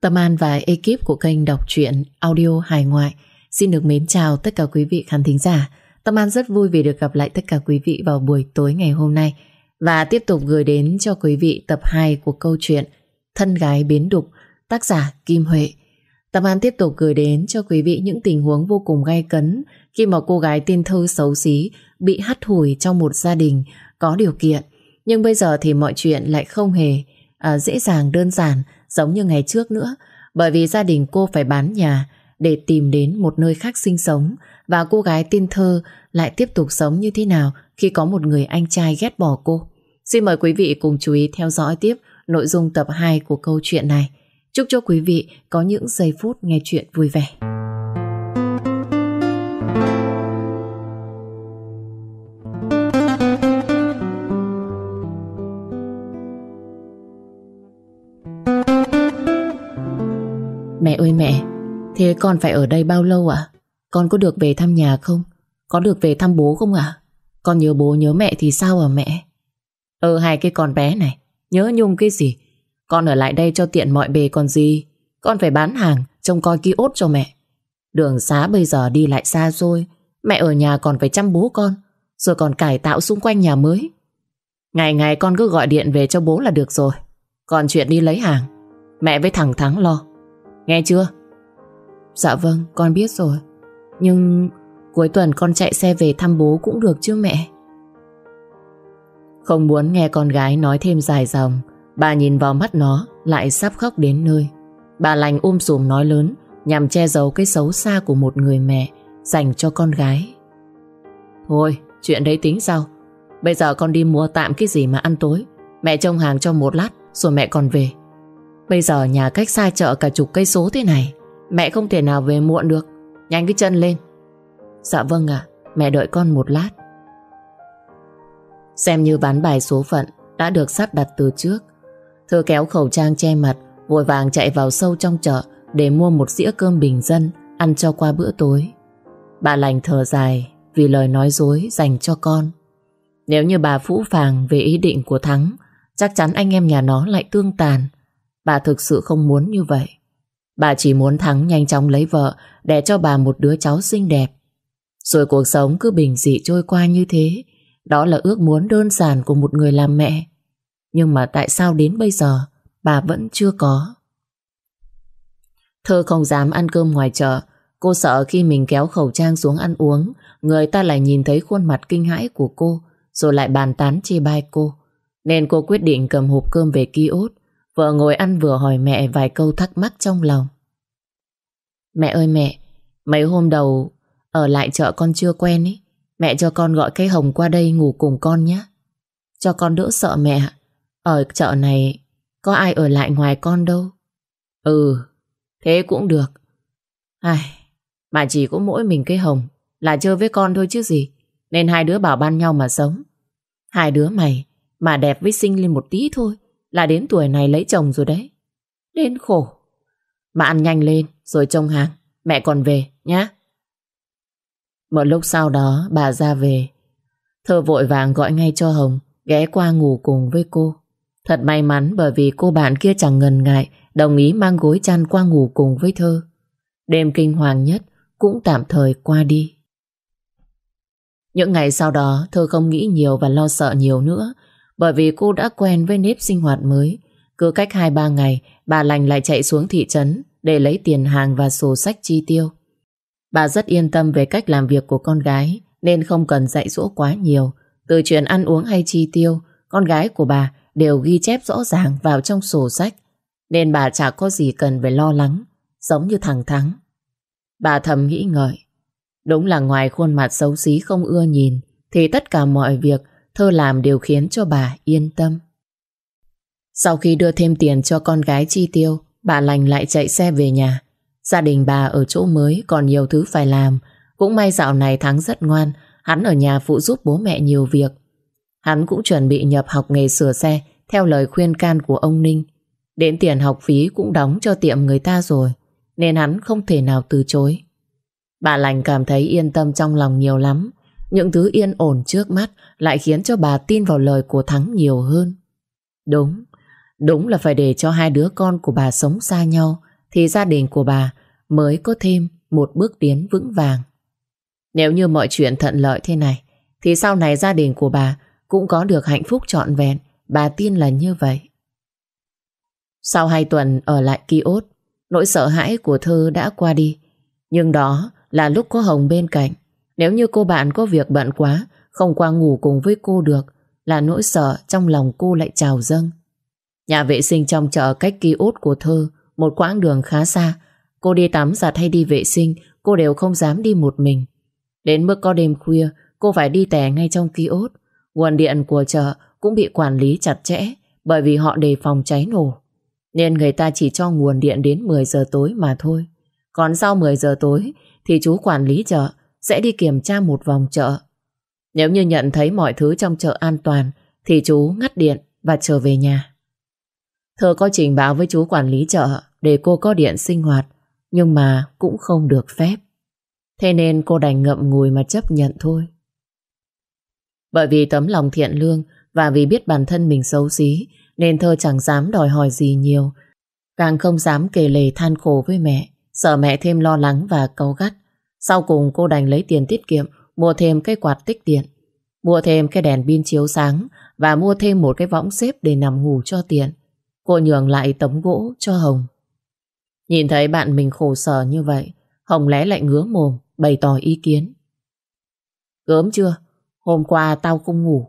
Tâm An và ekip của kênh đọc truyện audio hài ngoại xin được mến chào tất cả quý vị khán thính giả. Tâm An rất vui vì được gặp lại tất cả quý vị vào buổi tối ngày hôm nay và tiếp tục gửi đến cho quý vị tập 2 của câu chuyện Thân gái biến đục tác giả Kim Huệ. Tâm An tiếp tục gửi đến cho quý vị những tình huống vô cùng gay cấn khi mà cô gái tin thơ xấu xí bị hắt hủi trong một gia đình có điều kiện. Nhưng bây giờ thì mọi chuyện lại không hề à, dễ dàng đơn giản giống như ngày trước nữa bởi vì gia đình cô phải bán nhà để tìm đến một nơi khác sinh sống và cô gái tin thơ lại tiếp tục sống như thế nào khi có một người anh trai ghét bỏ cô. Xin mời quý vị cùng chú ý theo dõi tiếp nội dung tập 2 của câu chuyện này. Chúc cho quý vị có những giây phút nghe chuyện vui vẻ. Mẹ ơi mẹ, thế con phải ở đây bao lâu ạ? Con có được về thăm nhà không? Có được về thăm bố không ạ? Con nhớ bố nhớ mẹ thì sao à mẹ? Ờ hai cái con bé này, nhớ nhung cái gì? Con ở lại đây cho tiện mọi bề còn gì? Con phải bán hàng, trông coi ký ốt cho mẹ. Đường xá bây giờ đi lại xa rồi, mẹ ở nhà còn phải chăm bố con, rồi còn cải tạo xung quanh nhà mới. Ngày ngày con cứ gọi điện về cho bố là được rồi. Còn chuyện đi lấy hàng, mẹ với thằng Thắng lo. Nghe chưa? Dạ vâng, con biết rồi. Nhưng cuối tuần con chạy xe về thăm bố cũng được chứ mẹ? Không muốn nghe con gái nói thêm dài dòng, bà nhìn vào mắt nó lại sắp khóc đến nơi. Bà lành um sùm nói lớn nhằm che giấu cái xấu xa của một người mẹ dành cho con gái. Thôi, chuyện đấy tính sau. Bây giờ con đi mua tạm cái gì mà ăn tối. Mẹ trông hàng cho một lát rồi mẹ còn về. Bây giờ nhà cách xa chợ cả chục cây số thế này, Mẹ không thể nào về muộn được. Nhanh cái chân lên. Dạ vâng ạ, Mẹ đợi con một lát. Xem như ván bài số phận Đã được sắp đặt từ trước. Thơ kéo khẩu trang che mặt, Vội vàng chạy vào sâu trong chợ Để mua một dĩa cơm bình dân, Ăn cho qua bữa tối. Bà lành thở dài Vì lời nói dối dành cho con. Nếu như bà phũ phàng về ý định của Thắng, Chắc chắn anh em nhà nó lại tương tàn. Bà thực sự không muốn như vậy. Bà chỉ muốn Thắng nhanh chóng lấy vợ để cho bà một đứa cháu xinh đẹp. Rồi cuộc sống cứ bình dị trôi qua như thế. Đó là ước muốn đơn giản của một người làm mẹ. Nhưng mà tại sao đến bây giờ bà vẫn chưa có? Thơ không dám ăn cơm ngoài chợ. Cô sợ khi mình kéo khẩu trang xuống ăn uống, người ta lại nhìn thấy khuôn mặt kinh hãi của cô, rồi lại bàn tán chê bai cô. Nên cô quyết định cầm hộp cơm về ký ốt, Vợ ngồi ăn vừa hỏi mẹ vài câu thắc mắc trong lòng. Mẹ ơi mẹ, mấy hôm đầu ở lại chợ con chưa quen ý. Mẹ cho con gọi cái hồng qua đây ngủ cùng con nhé. Cho con đỡ sợ mẹ. Ở chợ này có ai ở lại ngoài con đâu. Ừ, thế cũng được. Ai, mà chỉ có mỗi mình cái hồng là chơi với con thôi chứ gì. Nên hai đứa bảo ban nhau mà sống. Hai đứa mày mà đẹp với sinh lên một tí thôi là đến tuổi này lấy chồng rồi đấy. Đến khổ. Mà ăn nhanh lên, rồi trông hàng. Mẹ còn về, nhá. Một lúc sau đó, bà ra về. Thơ vội vàng gọi ngay cho Hồng, ghé qua ngủ cùng với cô. Thật may mắn bởi vì cô bạn kia chẳng ngần ngại, đồng ý mang gối chăn qua ngủ cùng với Thơ. Đêm kinh hoàng nhất cũng tạm thời qua đi. Những ngày sau đó, Thơ không nghĩ nhiều và lo sợ nhiều nữa bởi vì cô đã quen với nếp sinh hoạt mới. Cứ cách 2-3 ngày, bà lành lại chạy xuống thị trấn để lấy tiền hàng và sổ sách chi tiêu. Bà rất yên tâm về cách làm việc của con gái nên không cần dạy dỗ quá nhiều. Từ chuyện ăn uống hay chi tiêu, con gái của bà đều ghi chép rõ ràng vào trong sổ sách. Nên bà chả có gì cần phải lo lắng, giống như thằng Thắng. Bà thầm nghĩ ngợi. Đúng là ngoài khuôn mặt xấu xí không ưa nhìn, thì tất cả mọi việc Thơ làm đều khiến cho bà yên tâm. Sau khi đưa thêm tiền cho con gái chi tiêu, bà lành lại chạy xe về nhà. Gia đình bà ở chỗ mới còn nhiều thứ phải làm. Cũng may dạo này Thắng rất ngoan, hắn ở nhà phụ giúp bố mẹ nhiều việc. Hắn cũng chuẩn bị nhập học nghề sửa xe theo lời khuyên can của ông Ninh. Đến tiền học phí cũng đóng cho tiệm người ta rồi, nên hắn không thể nào từ chối. Bà lành cảm thấy yên tâm trong lòng nhiều lắm. Những thứ yên ổn trước mắt lại khiến cho bà tin vào lời của Thắng nhiều hơn. Đúng, đúng là phải để cho hai đứa con của bà sống xa nhau thì gia đình của bà mới có thêm một bước tiến vững vàng. Nếu như mọi chuyện thuận lợi thế này, thì sau này gia đình của bà cũng có được hạnh phúc trọn vẹn, bà tin là như vậy. Sau hai tuần ở lại ký ốt, nỗi sợ hãi của Thư đã qua đi. Nhưng đó là lúc có Hồng bên cạnh. Nếu như cô bạn có việc bận quá, không qua ngủ cùng với cô được, là nỗi sợ trong lòng cô lại trào dâng. Nhà vệ sinh trong chợ cách ký ốt của thơ một quãng đường khá xa. Cô đi tắm giặt hay đi vệ sinh, cô đều không dám đi một mình. Đến mức có đêm khuya, cô phải đi tè ngay trong ký ốt. Nguồn điện của chợ cũng bị quản lý chặt chẽ bởi vì họ đề phòng cháy nổ. Nên người ta chỉ cho nguồn điện đến 10 giờ tối mà thôi. Còn sau 10 giờ tối thì chú quản lý chợ sẽ đi kiểm tra một vòng chợ. Nếu như nhận thấy mọi thứ trong chợ an toàn thì chú ngắt điện và trở về nhà. Thơ có trình báo với chú quản lý chợ để cô có điện sinh hoạt nhưng mà cũng không được phép. Thế nên cô đành ngậm ngùi mà chấp nhận thôi. Bởi vì tấm lòng thiện lương và vì biết bản thân mình xấu xí nên thơ chẳng dám đòi hỏi gì nhiều. Càng không dám kể lề than khổ với mẹ, sợ mẹ thêm lo lắng và câu gắt. Sau cùng cô đành lấy tiền tiết kiệm mua thêm cái quạt tích điện, mua thêm cái đèn pin chiếu sáng và mua thêm một cái võng xếp để nằm ngủ cho tiện. Cô nhường lại tấm gỗ cho Hồng. Nhìn thấy bạn mình khổ sở như vậy, Hồng lẽ lại ngứa mồm, bày tỏ ý kiến. Gớm chưa? Hôm qua tao không ngủ.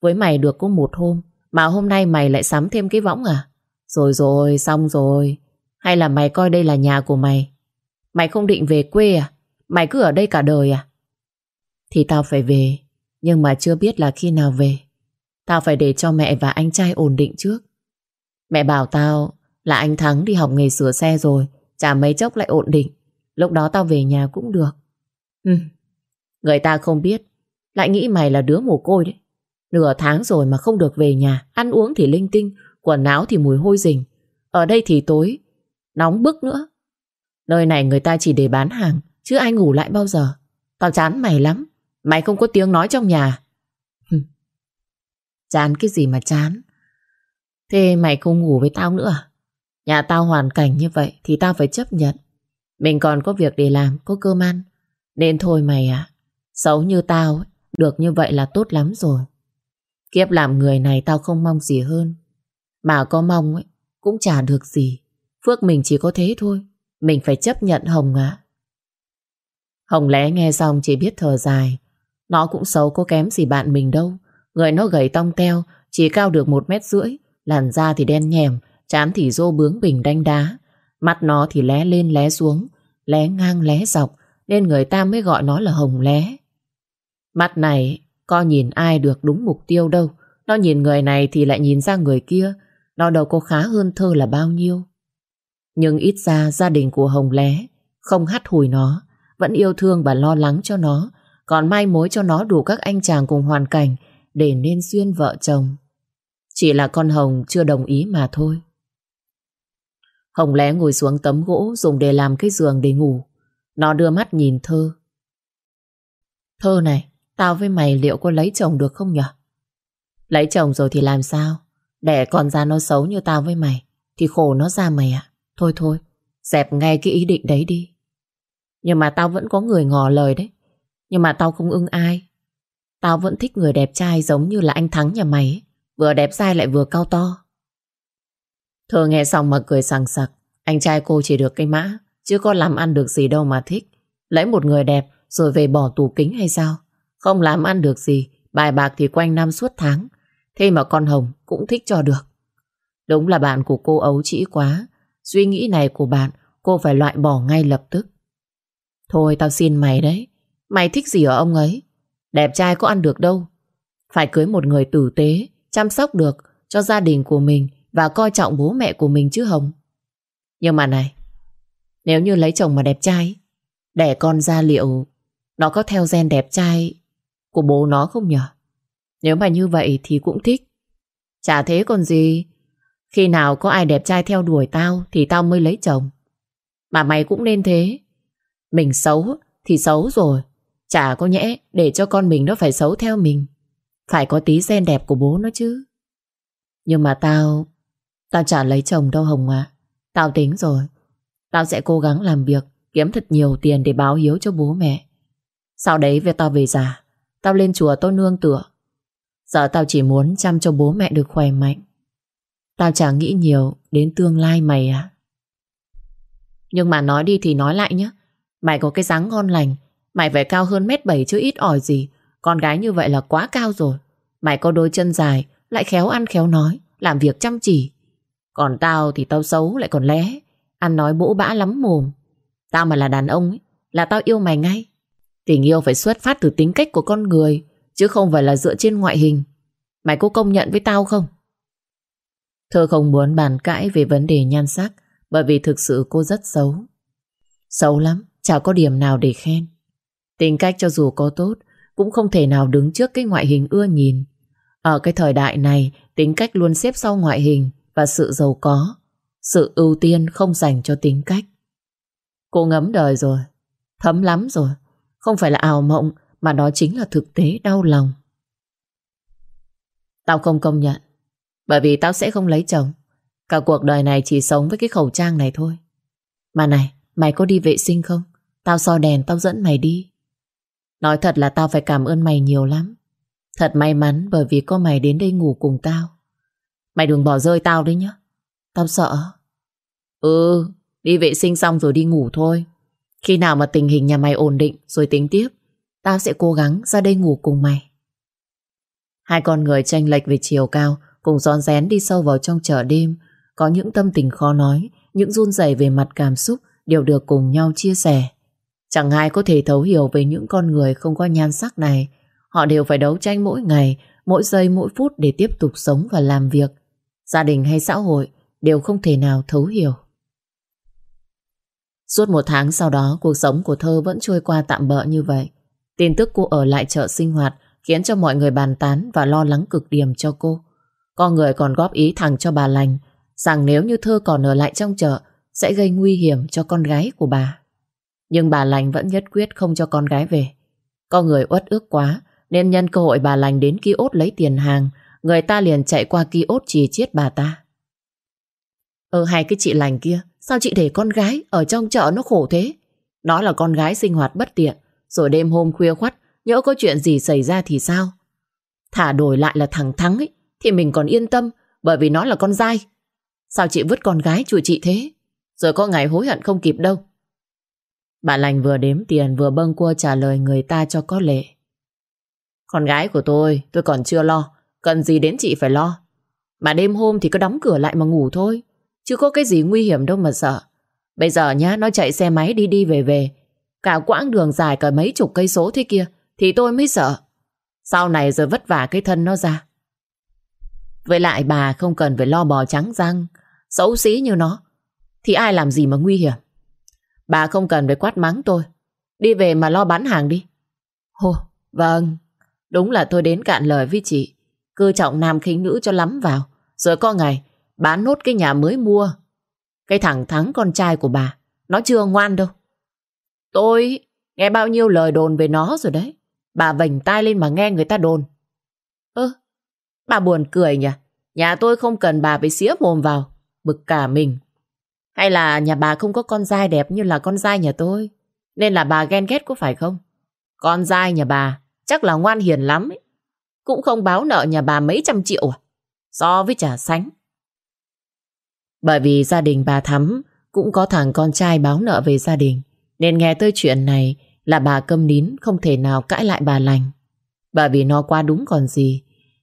Với mày được có một hôm, mà hôm nay mày lại sắm thêm cái võng à? Rồi rồi, xong rồi. Hay là mày coi đây là nhà của mày? Mày không định về quê à? Mày cứ ở đây cả đời à? Thì tao phải về, nhưng mà chưa biết là khi nào về. Tao phải để cho mẹ và anh trai ổn định trước. Mẹ bảo tao là anh Thắng đi học nghề sửa xe rồi, chả mấy chốc lại ổn định. Lúc đó tao về nhà cũng được. Ừ. Người ta không biết, lại nghĩ mày là đứa mồ côi đấy. Nửa tháng rồi mà không được về nhà, ăn uống thì linh tinh, quần áo thì mùi hôi rình. Ở đây thì tối, nóng bức nữa. Nơi này người ta chỉ để bán hàng, chứ ai ngủ lại bao giờ. Tao chán mày lắm, mày không có tiếng nói trong nhà. chán cái gì mà chán. Thế mày không ngủ với tao nữa à? Nhà tao hoàn cảnh như vậy thì tao phải chấp nhận. Mình còn có việc để làm, có cơm ăn. Nên thôi mày à, xấu như tao, được như vậy là tốt lắm rồi. Kiếp làm người này tao không mong gì hơn. Mà có mong ấy, cũng chả được gì. Phước mình chỉ có thế thôi. Mình phải chấp nhận Hồng ạ. Hồng lẽ nghe xong chỉ biết thở dài. Nó cũng xấu có kém gì bạn mình đâu. Người nó gầy tong teo, chỉ cao được một mét rưỡi. Làn da thì đen nhèm, chán thì rô bướng bình đanh đá. Mắt nó thì lé lên lé xuống, lé ngang lé dọc, nên người ta mới gọi nó là hồng lé. Mắt này có nhìn ai được đúng mục tiêu đâu. Nó nhìn người này thì lại nhìn ra người kia. Nó đâu có khá hơn thơ là bao nhiêu. Nhưng ít ra gia đình của Hồng Lé không hắt hủi nó, vẫn yêu thương và lo lắng cho nó, còn mai mối cho nó đủ các anh chàng cùng hoàn cảnh để nên duyên vợ chồng. Chỉ là con Hồng chưa đồng ý mà thôi. Hồng Lé ngồi xuống tấm gỗ dùng để làm cái giường để ngủ. Nó đưa mắt nhìn Thơ. Thơ này, Tao với mày liệu có lấy chồng được không nhở? Lấy chồng rồi thì làm sao? Đẻ con ra nó xấu như tao với mày Thì khổ nó ra mày ạ Thôi thôi, dẹp ngay cái ý định đấy đi nhưng mà tao vẫn có người ngỏ lời đấy Nhưng mà tao không ưng ai Tao vẫn thích người đẹp trai giống như là anh Thắng nhà mày Vừa đẹp trai lại vừa cao to Thơ nghe xong mà cười sằng sặc Anh trai cô chỉ được cái mã Chứ có làm ăn được gì đâu mà thích Lấy một người đẹp rồi về bỏ tủ kính hay sao không làm ăn được gì, bài bạc thì quanh năm suốt tháng. Thế mà con Hồng cũng thích cho được. Đúng là bạn của cô ấu trĩ quá. Suy nghĩ này của bạn cô phải loại bỏ ngay lập tức. Thôi tao xin mày đấy. Mày thích gì ở ông ấy? Đẹp trai có ăn được đâu. Phải cưới một người tử tế, chăm sóc được cho gia đình của mình và coi trọng bố mẹ của mình chứ Hồng. Nhưng mà này, nếu như lấy chồng mà đẹp trai, đẻ con ra liệu nó có theo gen đẹp trai của bố nó không nhở? Nếu mà như vậy thì cũng thích. Chả thế còn gì. Khi nào có ai đẹp trai theo đuổi tao thì tao mới lấy chồng. Mà mày cũng nên thế. Mình xấu thì xấu rồi. Chả có nhẽ để cho con mình nó phải xấu theo mình. Phải có tí gen đẹp của bố nó chứ. Nhưng mà tao... Tao chả lấy chồng đâu Hồng à. Tao tính rồi. Tao sẽ cố gắng làm việc, kiếm thật nhiều tiền để báo hiếu cho bố mẹ. Sau đấy về tao về già, tao lên chùa tôi nương tựa. Giờ tao chỉ muốn chăm cho bố mẹ được khỏe mạnh. Tao chả nghĩ nhiều đến tương lai mày à. Nhưng mà nói đi thì nói lại nhé. Mày có cái dáng ngon lành, mày phải cao hơn mét bảy chứ ít ỏi gì. Con gái như vậy là quá cao rồi. Mày có đôi chân dài, lại khéo ăn khéo nói, làm việc chăm chỉ. Còn tao thì tao xấu lại còn lé, ăn nói bỗ bã lắm mồm. Tao mà là đàn ông ấy, là tao yêu mày ngay. Tình yêu phải xuất phát từ tính cách của con người, chứ không phải là dựa trên ngoại hình. Mày có công nhận với tao không? Thơ không muốn bàn cãi về vấn đề nhan sắc, bởi vì thực sự cô rất xấu. Xấu lắm, chả có điểm nào để khen. Tính cách cho dù có tốt, cũng không thể nào đứng trước cái ngoại hình ưa nhìn. Ở cái thời đại này, tính cách luôn xếp sau ngoại hình và sự giàu có. Sự ưu tiên không dành cho tính cách. Cô ngấm đời rồi, thấm lắm rồi. Không phải là ảo mộng, mà đó chính là thực tế đau lòng. Tao không công nhận, bởi vì tao sẽ không lấy chồng. Cả cuộc đời này chỉ sống với cái khẩu trang này thôi. Mà này, mày có đi vệ sinh không? Tao so đèn, tao dẫn mày đi. Nói thật là tao phải cảm ơn mày nhiều lắm. Thật may mắn bởi vì có mày đến đây ngủ cùng tao. Mày đừng bỏ rơi tao đấy nhá. Tao sợ. Ừ, đi vệ sinh xong rồi đi ngủ thôi. Khi nào mà tình hình nhà mày ổn định rồi tính tiếp, tao sẽ cố gắng ra đây ngủ cùng mày. Hai con người tranh lệch về chiều cao cùng rón rén đi sâu vào trong chợ đêm. Có những tâm tình khó nói, những run rẩy về mặt cảm xúc đều được cùng nhau chia sẻ. Chẳng ai có thể thấu hiểu về những con người không có nhan sắc này. Họ đều phải đấu tranh mỗi ngày, mỗi giây mỗi phút để tiếp tục sống và làm việc. Gia đình hay xã hội đều không thể nào thấu hiểu. Suốt một tháng sau đó, cuộc sống của Thơ vẫn trôi qua tạm bỡ như vậy. Tin tức cô ở lại chợ sinh hoạt khiến cho mọi người bàn tán và lo lắng cực điểm cho cô. Có người còn góp ý thẳng cho bà lành rằng nếu như Thơ còn ở lại trong chợ sẽ gây nguy hiểm cho con gái của bà. Nhưng bà lành vẫn nhất quyết không cho con gái về. Có người uất ức quá, nên nhân cơ hội bà lành đến ký ốt lấy tiền hàng, người ta liền chạy qua ký ốt chì chiết bà ta. Ờ hai cái chị lành kia, Sao chị để con gái ở trong chợ nó khổ thế? Nó là con gái sinh hoạt bất tiện, Rồi đêm hôm khuya khoắt, Nhỡ có chuyện gì xảy ra thì sao? Thả đổi lại là thằng Thắng ấy, Thì mình còn yên tâm, Bởi vì nó là con dai. Sao chị vứt con gái chùa chị thế? Rồi có ngày hối hận không kịp đâu. Bà lành vừa đếm tiền vừa bâng cua trả lời người ta cho có lệ. Con gái của tôi Tôi còn chưa lo, Cần gì đến chị phải lo. Mà đêm hôm thì cứ đóng cửa lại mà ngủ thôi, Chứ có cái gì nguy hiểm đâu mà sợ. Bây giờ nhá, nó chạy xe máy đi đi về về, Cả quãng đường dài cả mấy chục cây số thế kia, Thì tôi mới sợ. Sau này rồi vất vả cái thân nó ra. Với lại bà không cần phải lo bò trắng răng, Xấu xí như nó, Thì ai làm gì mà nguy hiểm? Bà không cần phải quát mắng tôi. Đi về mà lo bán hàng đi. Hồ, vâng. Đúng là tôi đến cạn lời với chị. Cư trọng nam khinh nữ cho lắm vào. Rồi có ngày Bán nốt cái nhà mới mua. Cái thằng Thắng con trai của bà Nó chưa ngoan đâu. Tôi nghe bao nhiêu lời đồn về nó rồi đấy. Bà vành tai lên mà nghe người ta đồn. Ơ Bà buồn cười nhỉ? Nhà tôi không cần bà phải xía mồm vào. Bực cả mình. Hay là nhà bà không có con dai đẹp như là con dai nhà tôi Nên là bà ghen ghét có phải không Con dai nhà bà, Chắc là ngoan hiền lắm ấy. Cũng không báo nợ nhà bà mấy trăm triệu à So với trà sánh bởi vì gia đình bà Thắm cũng có thằng con trai báo nợ về gia đình. Nên nghe tới chuyện này là bà câm nín không thể nào cãi lại bà lành. Bởi vì nó quá đúng còn gì.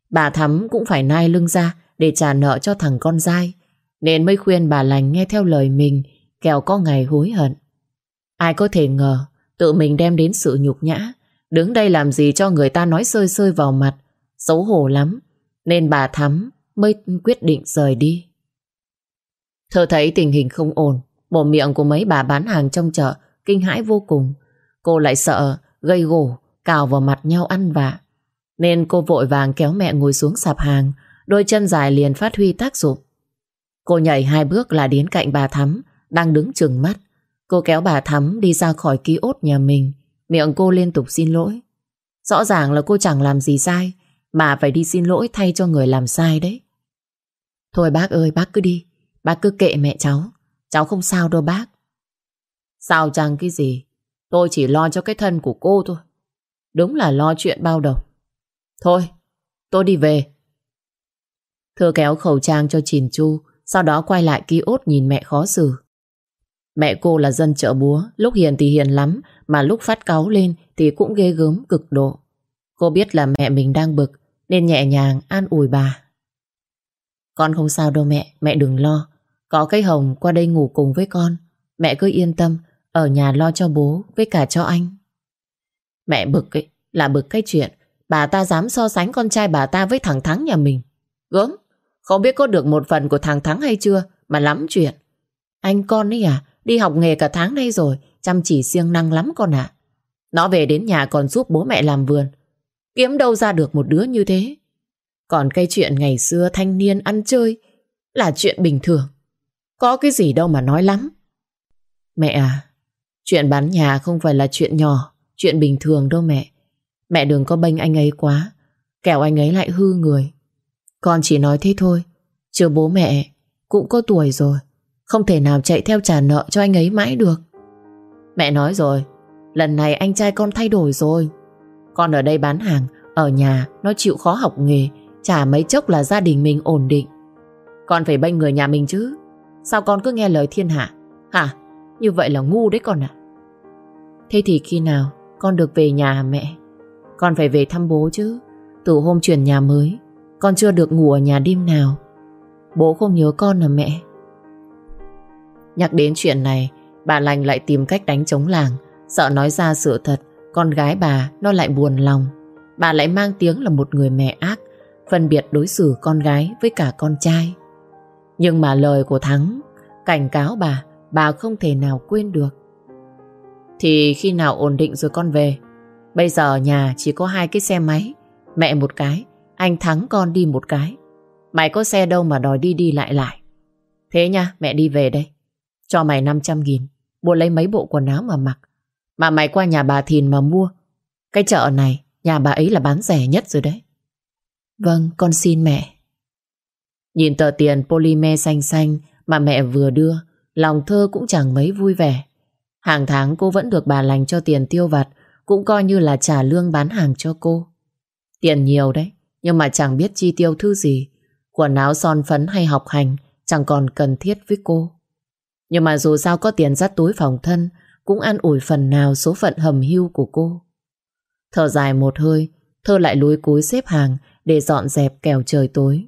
Bà Thắm cũng phải nai lưng ra để trả nợ cho thằng con dai. Nên mới khuyên bà lành nghe theo lời mình kẻo có ngày hối hận. Ai có thể ngờ tự mình đem đến sự nhục nhã. Đứng đây làm gì cho người ta nói sơi sơi vào mặt. Xấu hổ lắm. Nên bà Thắm mới quyết định rời đi. Thơ thấy tình hình không ổn, bộ miệng của mấy bà bán hàng trong chợ kinh hãi vô cùng. Cô lại sợ gây gổ, cào vào mặt nhau ăn vạ. Nên cô vội vàng kéo mẹ ngồi xuống sạp hàng, đôi chân dài liền phát huy tác dụng. Cô nhảy hai bước là đến cạnh bà Thắm, đang đứng chừng mắt. Cô kéo bà Thắm đi ra khỏi ký ốt nhà mình, miệng cô liên tục xin lỗi. Rõ ràng là cô chẳng làm gì sai, mà phải đi xin lỗi thay cho người làm sai đấy. Thôi bác ơi, bác cứ đi. Bác cứ kệ mẹ cháu Cháu không sao đâu bác Sao chẳng cái gì? Tôi chỉ lo cho cái thân của cô thôi. Đúng là lo chuyện bao đồng. Thôi, tôi đi về. thưa kéo khẩu trang cho Chìn Chu, sau đó quay lại ký ốt nhìn mẹ khó xử. Mẹ cô là dân chợ búa, lúc hiền thì hiền lắm, mà lúc phát cáu lên thì cũng ghê gớm cực độ. Cô biết là mẹ mình đang bực, nên nhẹ nhàng an ủi bà. Con không sao đâu mẹ, mẹ đừng lo. Có cái hồng qua đây ngủ cùng với con. Mẹ cứ yên tâm, ở nhà lo cho bố với cả cho anh. Mẹ bực ấy, là bực cái chuyện bà ta dám so sánh con trai bà ta với thằng Thắng nhà mình. Gớm, không biết có được một phần của thằng Thắng hay chưa mà lắm chuyện. Anh con ấy à, đi học nghề cả tháng nay rồi, chăm chỉ siêng năng lắm con ạ. Nó về đến nhà còn giúp bố mẹ làm vườn. Kiếm đâu ra được một đứa như thế. Còn cái chuyện ngày xưa thanh niên ăn chơi là chuyện bình thường. Có cái gì đâu mà nói lắm. Mẹ à, chuyện bán nhà không phải là chuyện nhỏ, chuyện bình thường đâu mẹ. Mẹ đừng có bênh anh ấy quá, kẻo anh ấy lại hư người. Con chỉ nói thế thôi, chứ bố mẹ cũng có tuổi rồi, không thể nào chạy theo trả nợ cho anh ấy mãi được. Mẹ nói rồi, lần này anh trai con thay đổi rồi. Con ở đây bán hàng, ở nhà nó chịu khó học nghề, chả mấy chốc là gia đình mình ổn định. Con phải bênh người nhà mình chứ. Sao con cứ nghe lời thiên hạ? Hả? Như vậy là ngu đấy con ạ. Thế thì khi nào con được về nhà mẹ? Con phải về thăm bố chứ. Từ hôm chuyển nhà mới, con chưa được ngủ ở nhà đêm nào. Bố không nhớ con à mẹ? Nhắc đến chuyện này, bà lành lại tìm cách đánh chống làng. Sợ nói ra sự thật, con gái bà nó lại buồn lòng. Bà lại mang tiếng là một người mẹ ác, phân biệt đối xử con gái với cả con trai. Nhưng mà lời của Thắng cảnh cáo bà, bà không thể nào quên được. Thì khi nào ổn định rồi con về. Bây giờ nhà chỉ có hai cái xe máy, mẹ một cái, anh Thắng con đi một cái. Mày có xe đâu mà đòi đi đi lại lại. Thế nha, mẹ đi về đây. Cho mày 500 nghìn, mua lấy mấy bộ quần áo mà mặc. Mà mày qua nhà bà Thìn mà mua. Cái chợ này, nhà bà ấy là bán rẻ nhất rồi đấy. Vâng, con xin mẹ. Nhìn tờ tiền polymer xanh xanh mà mẹ vừa đưa, lòng thơ cũng chẳng mấy vui vẻ. Hàng tháng cô vẫn được bà lành cho tiền tiêu vặt, cũng coi như là trả lương bán hàng cho cô. Tiền nhiều đấy, nhưng mà chẳng biết chi tiêu thứ gì. Quần áo son phấn hay học hành chẳng còn cần thiết với cô. Nhưng mà dù sao có tiền dắt túi phòng thân, cũng an ủi phần nào số phận hầm hưu của cô. Thở dài một hơi, Thơ lại lúi cúi xếp hàng để dọn dẹp kèo trời tối.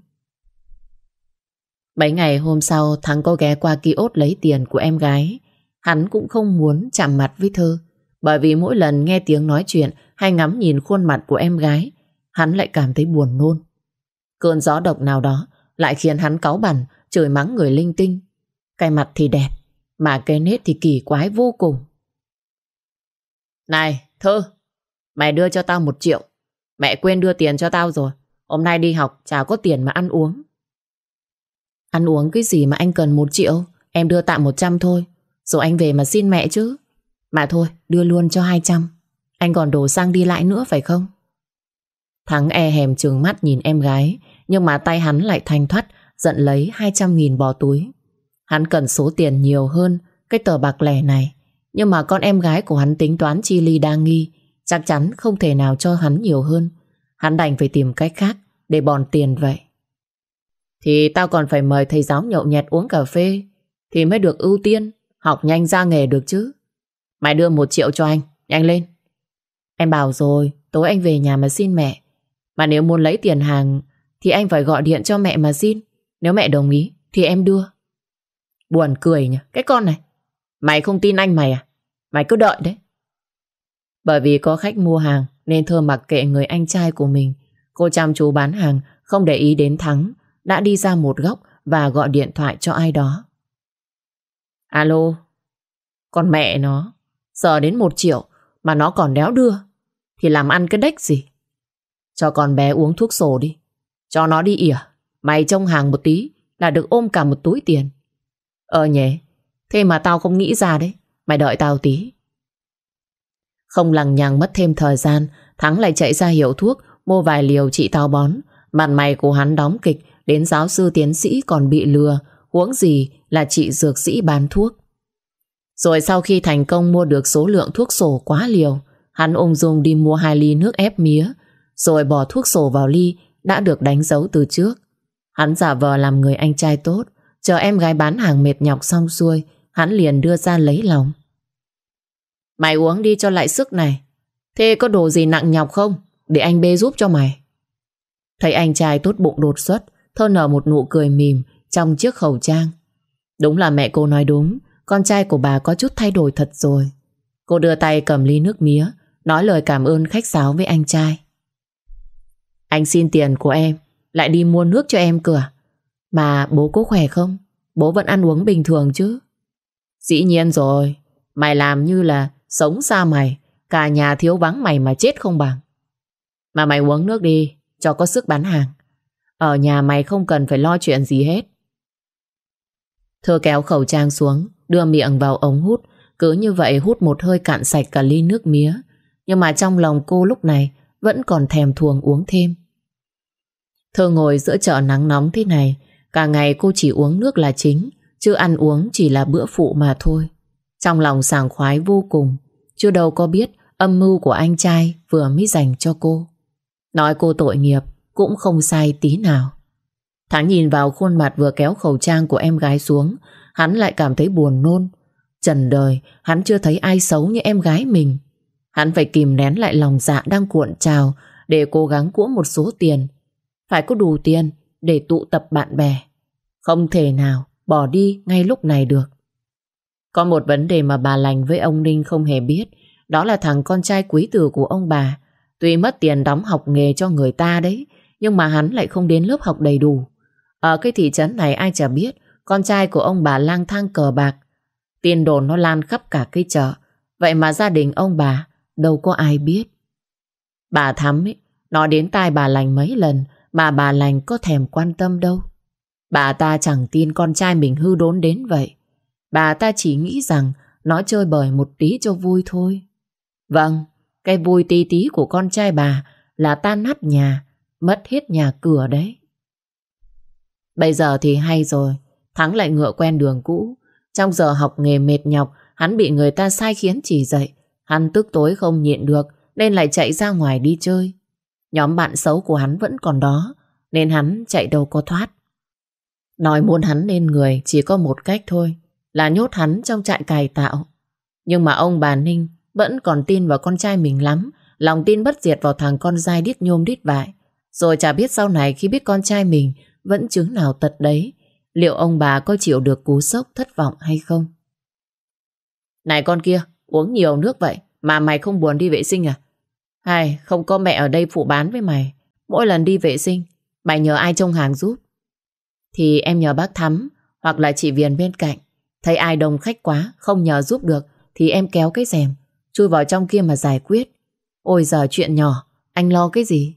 Mấy ngày hôm sau Thắng có ghé qua ký ốt lấy tiền của em gái. Hắn cũng không muốn chạm mặt với Thơ bởi vì mỗi lần nghe tiếng nói chuyện hay ngắm nhìn khuôn mặt của em gái hắn lại cảm thấy buồn nôn. Cơn gió độc nào đó lại khiến hắn cáu bẩn chửi mắng người linh tinh. Cái mặt thì đẹp mà cái nết thì kỳ quái vô cùng. Này, Thơ, mày đưa cho tao một triệu. Mẹ quên đưa tiền cho tao rồi. Hôm nay đi học chả có tiền mà ăn uống. Ăn uống cái gì mà anh cần một triệu? Em đưa tạm một trăm thôi. Rồi anh về mà xin mẹ chứ. Mà thôi, đưa luôn cho hai trăm. Anh còn đồ sang đi lại nữa phải không? Thắng e hèm trừng mắt nhìn em gái, nhưng mà tay hắn lại thanh thoát, giận lấy hai trăm nghìn túi. Hắn cần số tiền nhiều hơn cái tờ bạc lẻ này, nhưng mà con em gái của hắn tính toán chi ly đa nghi, chắc chắn không thể nào cho hắn nhiều hơn. Hắn đành phải tìm cách khác để bòn tiền vậy. Thì tao còn phải mời thầy giáo nhậu nhẹt uống cà phê thì mới được ưu tiên, học nhanh ra nghề được chứ. Mày đưa một triệu cho anh, nhanh lên. Em bảo rồi, tối anh về nhà mà xin mẹ. Mà nếu muốn lấy tiền hàng thì anh phải gọi điện cho mẹ mà xin. Nếu mẹ đồng ý thì em đưa. Buồn cười nhỉ, cái con này. Mày không tin anh mày à? Mày cứ đợi đấy. Bởi vì có khách mua hàng nên Thơ mặc kệ người anh trai của mình. Cô chăm chú bán hàng, không để ý đến Thắng, đã đi ra một góc và gọi điện thoại cho ai đó. Alo, con mẹ nó, giờ đến một triệu mà nó còn đéo đưa, thì làm ăn cái đếch gì? Cho con bé uống thuốc sổ đi, cho nó đi ỉa, mày trông hàng một tí là được ôm cả một túi tiền. Ờ nhé, thế mà tao không nghĩ ra đấy, mày đợi tao tí. Không lằng nhằng mất thêm thời gian, Thắng lại chạy ra hiệu thuốc, mua vài liều trị tao bón. Mặt mày của hắn đóng kịch, đến giáo sư tiến sĩ còn bị lừa, huống gì là chị dược sĩ bán thuốc. Rồi sau khi thành công mua được số lượng thuốc sổ quá liều, hắn ung dung đi mua hai ly nước ép mía, rồi bỏ thuốc sổ vào ly đã được đánh dấu từ trước. Hắn giả vờ làm người anh trai tốt, chờ em gái bán hàng mệt nhọc xong xuôi, hắn liền đưa ra lấy lòng. Mày uống đi cho lại sức này. Thế có đồ gì nặng nhọc không? Để anh bê giúp cho mày. Thấy anh trai tốt bụng đột xuất, thơ nở một nụ cười mỉm trong chiếc khẩu trang. Đúng là mẹ cô nói đúng, con trai của bà có chút thay đổi thật rồi. Cô đưa tay cầm ly nước mía, nói lời cảm ơn khách sáo với anh trai. Anh xin tiền của em, lại đi mua nước cho em cửa. Mà bố có khỏe không? Bố vẫn ăn uống bình thường chứ? Dĩ nhiên rồi, mày làm như là sống xa mày, cả nhà thiếu vắng mày mà chết không bằng. Mà mày uống nước đi, cho có sức bán hàng. Ở nhà mày không cần phải lo chuyện gì hết. Thơ kéo khẩu trang xuống, đưa miệng vào ống hút, cứ như vậy hút một hơi cạn sạch cả ly nước mía. Nhưng mà trong lòng cô lúc này vẫn còn thèm thuồng uống thêm. Thơ ngồi giữa chợ nắng nóng thế này, cả ngày cô chỉ uống nước là chính, chứ ăn uống chỉ là bữa phụ mà thôi. Trong lòng sảng khoái vô cùng, chưa đâu có biết âm mưu của anh trai vừa mới dành cho cô. Nói cô tội nghiệp cũng không sai tí nào. Thắng nhìn vào khuôn mặt vừa kéo khẩu trang của em gái xuống, hắn lại cảm thấy buồn nôn. Trần đời, hắn chưa thấy ai xấu như em gái mình. Hắn phải kìm nén lại lòng dạ đang cuộn trào để cố gắng cuỗm một số tiền. Phải có đủ tiền để tụ tập bạn bè. Không thể nào bỏ đi ngay lúc này được. Có một vấn đề mà bà lành với ông Ninh không hề biết, đó là thằng con trai quý tử của ông bà. Tuy mất tiền đóng học nghề cho người ta đấy, nhưng mà hắn lại không đến lớp học đầy đủ. Ở cái thị trấn này ai chả biết, con trai của ông bà lang thang cờ bạc. Tiền đồn nó lan khắp cả cái chợ. Vậy mà gia đình ông bà đâu có ai biết. Bà Thắm ấy, nó đến tai bà lành mấy lần mà bà lành có thèm quan tâm đâu. Bà ta chẳng tin con trai mình hư đốn đến vậy. Bà ta chỉ nghĩ rằng nó chơi bời một tí cho vui thôi. Vâng, cái vui tí tí của con trai bà là tan nát nhà, mất hết nhà cửa đấy. Bây giờ thì hay rồi, Thắng lại ngựa quen đường cũ. Trong giờ học nghề mệt nhọc, hắn bị người ta sai khiến chỉ dạy. Hắn tức tối không nhịn được, nên lại chạy ra ngoài đi chơi. Nhóm bạn xấu của hắn vẫn còn đó, nên hắn chạy đâu có thoát. Nói muốn hắn lên người chỉ có một cách thôi, là nhốt hắn trong trại cài tạo. Nhưng mà ông bà Ninh vẫn còn tin vào con trai mình lắm, lòng tin bất diệt vào thằng con dai đít nhôm đít vại. Rồi chả biết sau này khi biết con trai mình vẫn chứng nào tật đấy, liệu ông bà có chịu được cú sốc thất vọng hay không? Này con kia, uống nhiều nước vậy mà mày không buồn đi vệ sinh à? Hay, không có mẹ ở đây phụ bán với mày. Mỗi lần đi vệ sinh, mày nhờ ai trông hàng giúp? Thì em nhờ bác Thắm hoặc là chị Viền bên cạnh. Thấy ai đông khách quá, không nhờ giúp được thì em kéo cái rèm, chui vào trong kia mà giải quyết. Ôi giờ chuyện nhỏ, anh lo cái gì?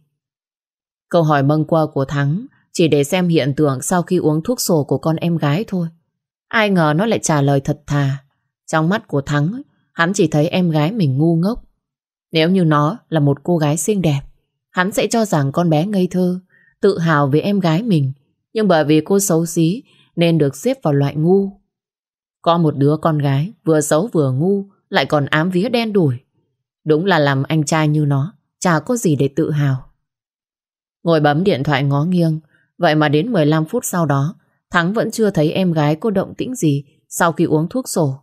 Câu hỏi mâng qua của Thắng chỉ để xem hiện tượng sau khi uống thuốc sổ của con em gái thôi. Ai ngờ nó lại trả lời thật thà. Trong mắt của Thắng, hắn chỉ thấy em gái mình ngu ngốc. Nếu như nó là một cô gái xinh đẹp, hắn sẽ cho rằng con bé ngây thơ, tự hào về em gái mình. Nhưng bởi vì cô xấu xí nên được xếp vào loại ngu. Có một đứa con gái vừa xấu vừa ngu lại còn ám vía đen đủi. Đúng là làm anh trai như nó, chả có gì để tự hào. Ngồi bấm điện thoại ngó nghiêng, vậy mà đến 15 phút sau đó, Thắng vẫn chưa thấy em gái cô động tĩnh gì sau khi uống thuốc sổ.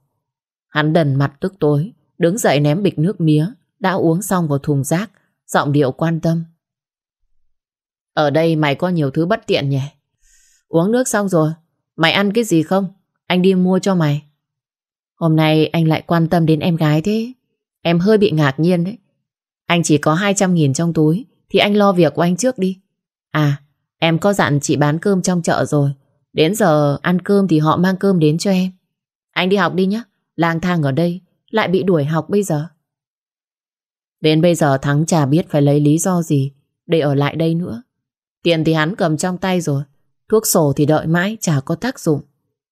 Hắn đần mặt tức tối, đứng dậy ném bịch nước mía, đã uống xong vào thùng rác, giọng điệu quan tâm. Ở đây mày có nhiều thứ bất tiện nhỉ? Uống nước xong rồi, mày ăn cái gì không? Anh đi mua cho mày. Hôm nay anh lại quan tâm đến em gái thế. Em hơi bị ngạc nhiên đấy. Anh chỉ có 200 nghìn trong túi, thì anh lo việc của anh trước đi. À, em có dặn chị bán cơm trong chợ rồi. Đến giờ ăn cơm thì họ mang cơm đến cho em. Anh đi học đi nhé. Lang thang ở đây, lại bị đuổi học bây giờ. Đến bây giờ Thắng chả biết phải lấy lý do gì để ở lại đây nữa. Tiền thì hắn cầm trong tay rồi. Thuốc sổ thì đợi mãi chả có tác dụng.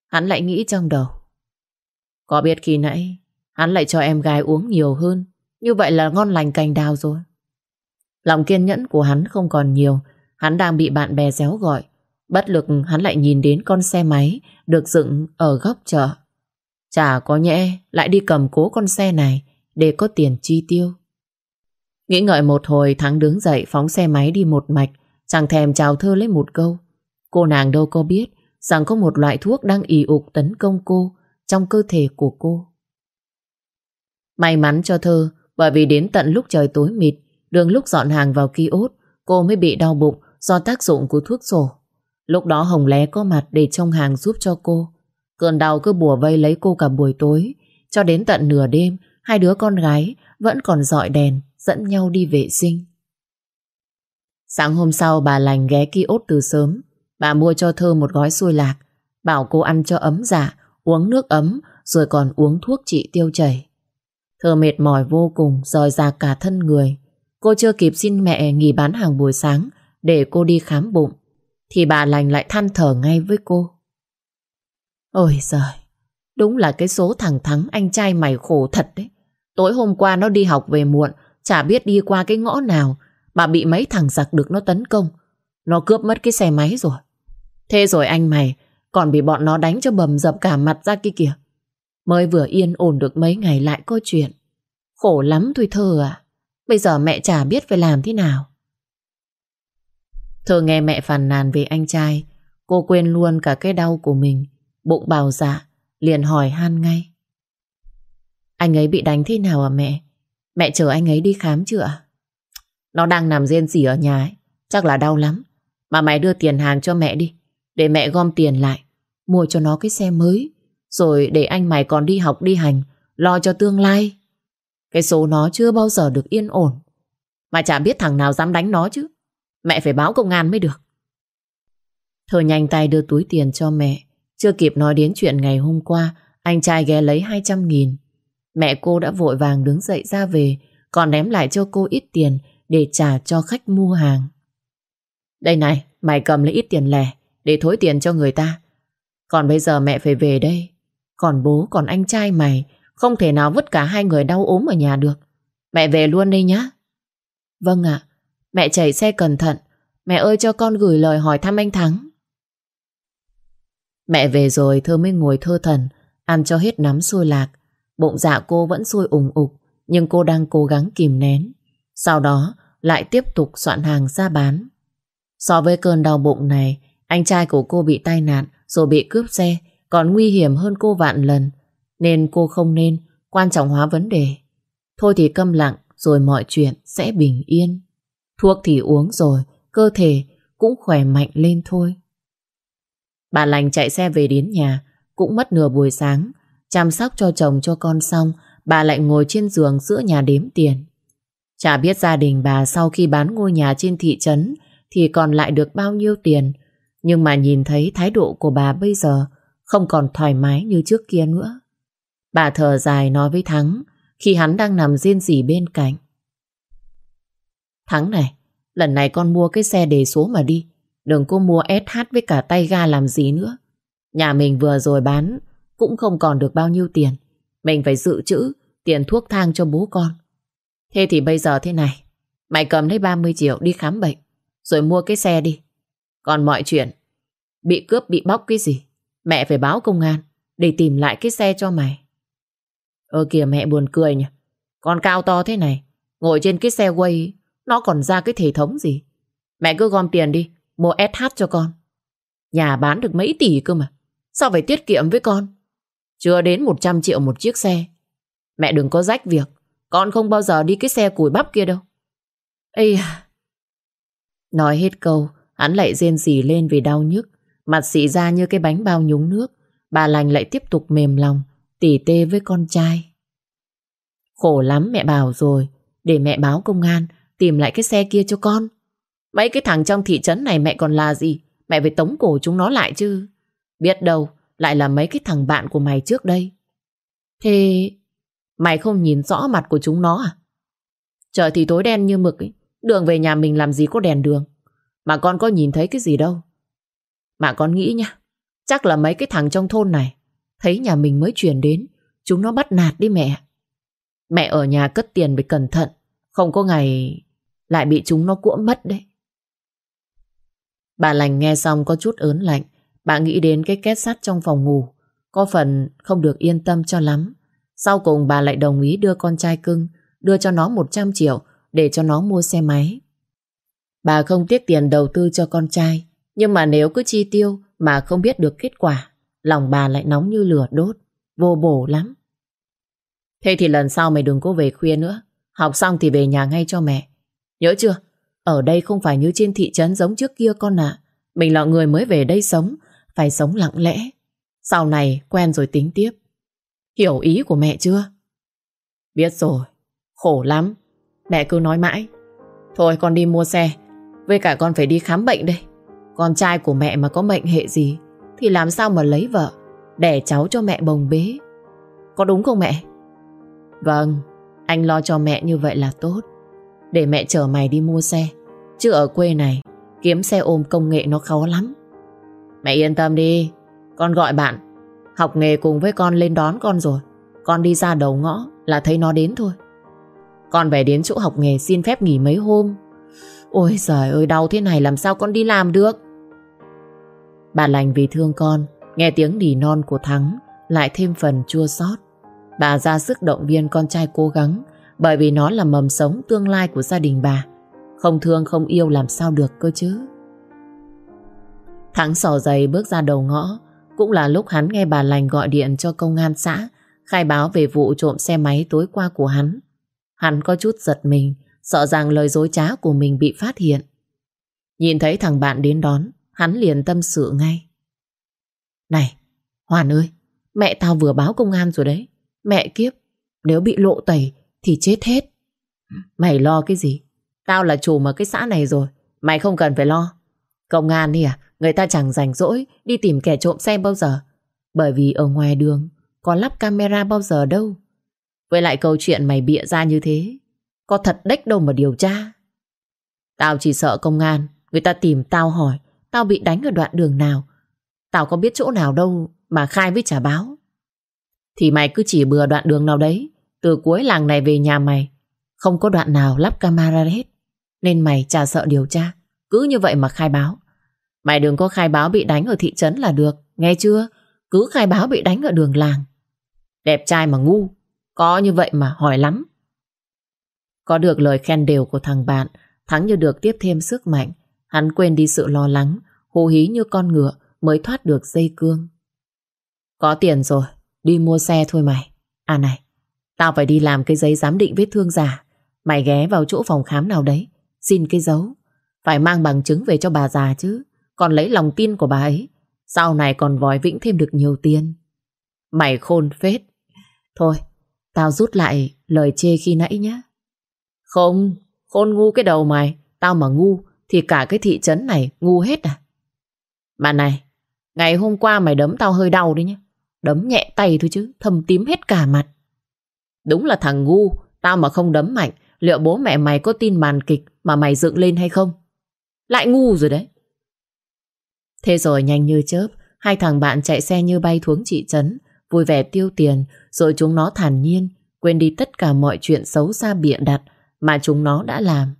Hắn lại nghĩ trong đầu. Có biết khi nãy hắn lại cho em gái uống nhiều hơn. Như vậy là ngon lành cành đào rồi. Lòng kiên nhẫn của hắn không còn nhiều. Hắn đang bị bạn bè réo gọi. Bất lực hắn lại nhìn đến con xe máy được dựng ở góc chợ. Chả có nhẽ lại đi cầm cố con xe này để có tiền chi tiêu. Nghĩ ngợi một hồi, Thắng đứng dậy, phóng xe máy đi một mạch, Chẳng thèm chào thơ lấy một câu. Cô nàng đâu có biết Rằng có một loại thuốc đang ỉ ục tấn công cô Trong cơ thể của cô. May mắn cho thơ, Bởi vì đến tận lúc trời tối mịt, Đường lúc dọn hàng vào kiosk, Cô mới bị đau bụng do tác dụng của thuốc sổ. Lúc đó Hồng Lé có mặt để trông hàng giúp cho cô. Cơn đau cứ bùa vây lấy cô cả buổi tối Cho đến tận nửa đêm Hai đứa con gái vẫn còn dọi đèn dẫn nhau đi vệ sinh. Sáng hôm sau bà lành ghé kiosk từ sớm. Bà mua cho Thơ một gói xôi lạc. Bảo cô ăn cho ấm dạ, uống nước ấm, rồi còn uống thuốc trị tiêu chảy. Thơ mệt mỏi vô cùng, Rời ra cả thân người. Cô chưa kịp xin mẹ nghỉ bán hàng buổi sáng để cô đi khám bụng. Thì bà lành lại than thở ngay với cô. Ôi giời, đúng là cái số thằng Thắng anh trai mày khổ thật đấy. Tối hôm qua nó đi học về muộn Chả biết đi qua cái ngõ nào Mà bị mấy thằng giặc được nó tấn công. Nó cướp mất cái xe máy rồi. Thế rồi anh mày Còn bị bọn nó đánh cho bầm dập cả mặt ra kia kìa. Mới vừa yên ổn được mấy ngày lại có chuyện. Khổ lắm thôi thơ à Bây giờ mẹ chả biết phải làm thế nào. Thơ nghe mẹ phàn nàn về anh trai Cô quên luôn cả cái đau của mình. Bụng bào dạ Liền hỏi han ngay. Anh ấy bị đánh thế nào à mẹ? Mẹ chờ anh ấy đi khám chưa Nó đang nằm rên rỉ ở nhà ấy. Chắc là đau lắm. Mà mày đưa tiền hàng cho mẹ đi, Để mẹ gom tiền lại, Mua cho nó cái xe mới, Rồi để anh mày còn đi học đi hành, Lo cho tương lai. Cái số nó chưa bao giờ được yên ổn. Mà chả biết thằng nào dám đánh nó chứ. Mẹ phải báo công an mới được. Thơ nhanh tay đưa túi tiền cho mẹ chưa kịp nói đến chuyện ngày hôm qua Anh trai ghé lấy 200 nghìn Mẹ cô đã vội vàng đứng dậy ra về, còn ném lại cho cô ít tiền để trả cho khách mua hàng. Đây này, mày cầm lấy ít tiền lẻ để thối tiền cho người ta. Còn bây giờ mẹ phải về đây. Còn bố, còn anh trai mày, không thể nào vứt cả hai người đau ốm ở nhà được. Mẹ về luôn đi nhá. Vâng ạ, mẹ chạy xe cẩn thận. Mẹ ơi cho con gửi lời hỏi thăm anh Thắng. Mẹ về rồi thơ mới ngồi thơ thần, ăn cho hết nắm xôi lạc. Bụng dạ cô vẫn sôi ủng ục, nhưng cô đang cố gắng kìm nén. Sau đó lại tiếp tục soạn hàng ra bán. So với cơn đau bụng này, anh trai của cô bị tai nạn rồi bị cướp xe, còn nguy hiểm hơn cô vạn lần. Nên cô không nên quan trọng hóa vấn đề. Thôi thì câm lặng rồi mọi chuyện sẽ bình yên. Thuốc thì uống rồi, cơ thể cũng khỏe mạnh lên thôi. Bà lành chạy xe về đến nhà, cũng mất nửa buổi sáng Chăm sóc cho chồng cho con xong, bà lại ngồi trên giường giữa nhà đếm tiền. Chả biết gia đình bà sau khi bán ngôi nhà trên thị trấn thì còn lại được bao nhiêu tiền. Nhưng mà nhìn thấy thái độ của bà bây giờ không còn thoải mái như trước kia nữa. Bà thở dài nói với Thắng khi hắn đang nằm riêng rỉ bên cạnh. Thắng này, lần này con mua cái xe đề số mà đi. Đừng có mua SH với cả tay ga làm gì nữa. Nhà mình vừa rồi bán cũng không còn được bao nhiêu tiền. Mình phải dự trữ tiền thuốc thang cho bố con. Thế thì bây giờ thế này, mày cầm lấy 30 triệu đi khám bệnh, rồi mua cái xe đi. Còn mọi chuyện, bị cướp bị bóc cái gì, mẹ phải báo công an để tìm lại cái xe cho mày. Ơ kìa mẹ buồn cười nhỉ, con cao to thế này, ngồi trên cái xe quay, nó còn ra cái thể thống gì. Mẹ cứ gom tiền đi, mua SH cho con. Nhà bán được mấy tỷ cơ mà, sao phải tiết kiệm với con? Chưa đến 100 triệu một chiếc xe. Mẹ đừng có rách việc. Con không bao giờ đi cái xe củi bắp kia đâu. Ây à. Nói hết câu, hắn lại rên rỉ lên vì đau nhức. Mặt xị ra như cái bánh bao nhúng nước. Bà lành lại tiếp tục mềm lòng, tỉ tê với con trai. Khổ lắm mẹ bảo rồi, để mẹ báo công an, tìm lại cái xe kia cho con. Mấy cái thằng trong thị trấn này mẹ còn là gì? Mẹ phải tống cổ chúng nó lại chứ. Biết đâu, lại là mấy cái thằng bạn của mày trước đây. Thế mày không nhìn rõ mặt của chúng nó à? Trời thì tối đen như mực ấy. Đường về nhà mình làm gì có đèn đường. Mà con có nhìn thấy cái gì đâu. Mà con nghĩ nha. Chắc là mấy cái thằng trong thôn này thấy nhà mình mới chuyển đến. Chúng nó bắt nạt đi mẹ. Mẹ ở nhà cất tiền phải cẩn thận. Không có ngày lại bị chúng nó cuỗm mất đấy. Bà lành nghe xong có chút ớn lạnh. Bà nghĩ đến cái két sắt trong phòng ngủ. có phần không được yên tâm cho lắm. Sau cùng bà lại đồng ý đưa con trai cưng, đưa cho nó 100 triệu để cho nó mua xe máy. Bà không tiếc tiền đầu tư cho con trai, nhưng mà nếu cứ chi tiêu mà không biết được kết quả, lòng bà lại nóng như lửa đốt, vô bổ lắm. Thế thì lần sau mày đừng có về khuya nữa, học xong thì về nhà ngay cho mẹ. Nhớ chưa? Ở đây không phải như trên thị trấn giống trước kia con ạ. Mình là người mới về đây sống, phải sống lặng lẽ. Sau này quen rồi tính tiếp. Hiểu ý của mẹ chưa? Biết rồi, khổ lắm. Mẹ cứ nói mãi. Thôi con đi mua xe, với cả con phải đi khám bệnh đây. Con trai của mẹ mà có bệnh hệ gì thì làm sao mà lấy vợ, đẻ cháu cho mẹ bồng bế. Có đúng không mẹ? Vâng, anh lo cho mẹ như vậy là tốt. Để mẹ chở mày đi mua xe. Chứ ở quê này, kiếm xe ôm công nghệ nó khó lắm. Mẹ yên tâm đi, con gọi bạn. Học nghề cùng với con lên đón con rồi. Con đi ra đầu ngõ là thấy nó đến thôi. Con về đến chỗ học nghề xin phép nghỉ mấy hôm. Ôi giời ơi đau thế này làm sao con đi làm được. Bà lành vì thương con, nghe tiếng đỉ non của Thắng lại thêm phần chua xót. Bà ra sức động viên con trai cố gắng bởi vì nó là mầm sống tương lai của gia đình bà. Không thương không yêu làm sao được cơ chứ. Thắng sò giày bước ra đầu ngõ cũng là lúc hắn nghe bà lành gọi điện cho công an xã khai báo về vụ trộm xe máy tối qua của hắn. Hắn có chút giật mình sợ rằng lời dối trá của mình bị phát hiện. Nhìn thấy thằng bạn đến đón hắn liền tâm sự ngay. Này, Hoàn ơi, mẹ tao vừa báo công an rồi đấy. Mẹ kiếp, nếu bị lộ tẩy thì chết hết. Mày lo cái gì? Tao là chủ mà cái xã này rồi, mày không cần phải lo. Công an đi à, người ta chẳng rảnh rỗi đi tìm kẻ trộm xe bao giờ. Bởi vì ở ngoài đường có lắp camera bao giờ đâu. Với lại câu chuyện mày bịa ra như thế, có thật đếch đâu mà điều tra. Tao chỉ sợ công an, người ta tìm tao hỏi, tao bị đánh ở đoạn đường nào. Tao có biết chỗ nào đâu mà khai với trả báo. Thì mày cứ chỉ bừa đoạn đường nào đấy, từ cuối làng này về nhà mày, không có đoạn nào lắp camera hết. Nên mày chả sợ điều tra, cứ như vậy mà khai báo. Mày đừng có khai báo bị đánh ở thị trấn là được, nghe chưa? Cứ khai báo bị đánh ở đường làng. Đẹp trai mà ngu, có như vậy mà hỏi lắm. Có được lời khen đều của thằng bạn, Thắng như được tiếp thêm sức mạnh. Hắn quên đi sự lo lắng, Hô hí như con ngựa mới thoát được dây cương. Có tiền rồi, đi mua xe thôi mày. À này, tao phải đi làm cái giấy giám định vết thương giả. Mày ghé vào chỗ phòng khám nào đấy, xin cái dấu. Phải mang bằng chứng về cho bà già chứ, còn lấy lòng tin của bà ấy. Sau này còn vòi vĩnh thêm được nhiều tiền. Mày khôn phết. Thôi, tao rút lại lời chê khi nãy nhé. Không, khôn ngu cái đầu mày. Tao mà ngu thì cả cái thị trấn này ngu hết à. Mà này, ngày hôm qua mày đấm tao hơi đau đấy nhé. Đấm nhẹ tay thôi chứ, thâm tím hết cả mặt. Đúng là thằng ngu, tao mà không đấm mạnh, liệu bố mẹ mày có tin màn kịch mà mày dựng lên hay không? Lại ngu rồi đấy. Thế rồi nhanh như chớp, hai thằng bạn chạy xe như bay xuống chị Trấn, vui vẻ tiêu tiền, rồi chúng nó thản nhiên, quên đi tất cả mọi chuyện xấu xa bịa đặt mà chúng nó đã làm.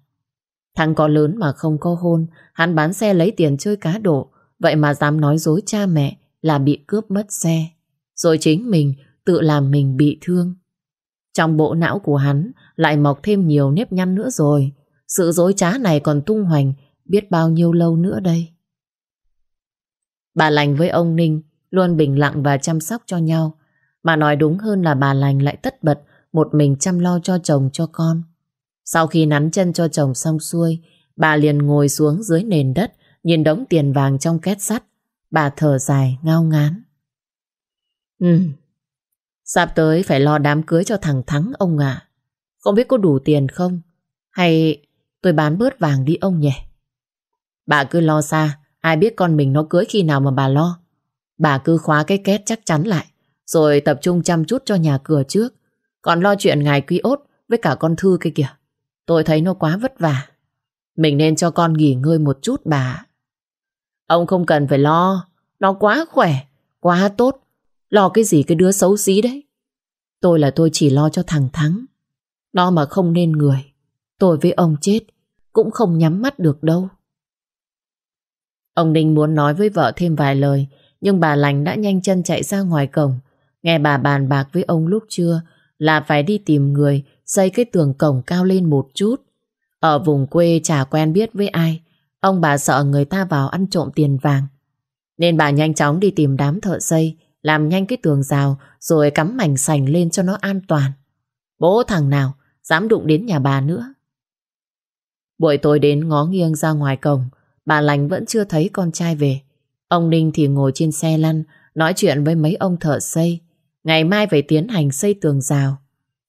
Thằng có lớn mà không có hôn, hắn bán xe lấy tiền chơi cá độ, vậy mà dám nói dối cha mẹ là bị cướp mất xe. Rồi chính mình tự làm mình bị thương. Trong bộ não của hắn lại mọc thêm nhiều nếp nhăn nữa rồi. Sự dối trá này còn tung hoành biết bao nhiêu lâu nữa đây. Bà lành với ông Ninh luôn bình lặng và chăm sóc cho nhau. Mà nói đúng hơn là bà lành lại tất bật một mình chăm lo cho chồng cho con. Sau khi nắn chân cho chồng xong xuôi, bà liền ngồi xuống dưới nền đất, nhìn đống tiền vàng trong két sắt. Bà thở dài, ngao ngán. Ừ, sắp tới phải lo đám cưới cho thằng Thắng ông ạ. Không biết có đủ tiền không? Hay tôi bán bớt vàng đi ông nhỉ? Bà cứ lo xa, ai biết con mình nó cưới khi nào mà bà lo. Bà cứ khóa cái két chắc chắn lại, rồi tập trung chăm chút cho nhà cửa trước. Còn lo chuyện ngài quý ốt với cả con Thư kia kìa. Tôi thấy nó quá vất vả. Mình nên cho con nghỉ ngơi một chút bà. Ông không cần phải lo. Nó quá khỏe, quá tốt. Lo cái gì cái đứa xấu xí đấy. Tôi là tôi chỉ lo cho thằng Thắng. Nó mà không nên người. Tôi với ông chết cũng không nhắm mắt được đâu. Ông Ninh muốn nói với vợ thêm vài lời Nhưng bà lành đã nhanh chân chạy ra ngoài cổng. Nghe bà bàn bạc với ông lúc trưa là phải đi tìm người xây cái tường cổng cao lên một chút. Ở vùng quê chả quen biết với ai. Ông bà sợ người ta vào ăn trộm tiền vàng. Nên bà nhanh chóng đi tìm đám thợ xây, làm nhanh cái tường rào rồi cắm mảnh sành lên cho nó an toàn. Bố thằng nào dám đụng đến nhà bà nữa. Buổi tối đến ngó nghiêng ra ngoài cổng, bà lành vẫn chưa thấy con trai về. Ông Ninh thì ngồi trên xe lăn, nói chuyện với mấy ông thợ xây. Ngày mai phải tiến hành xây tường rào.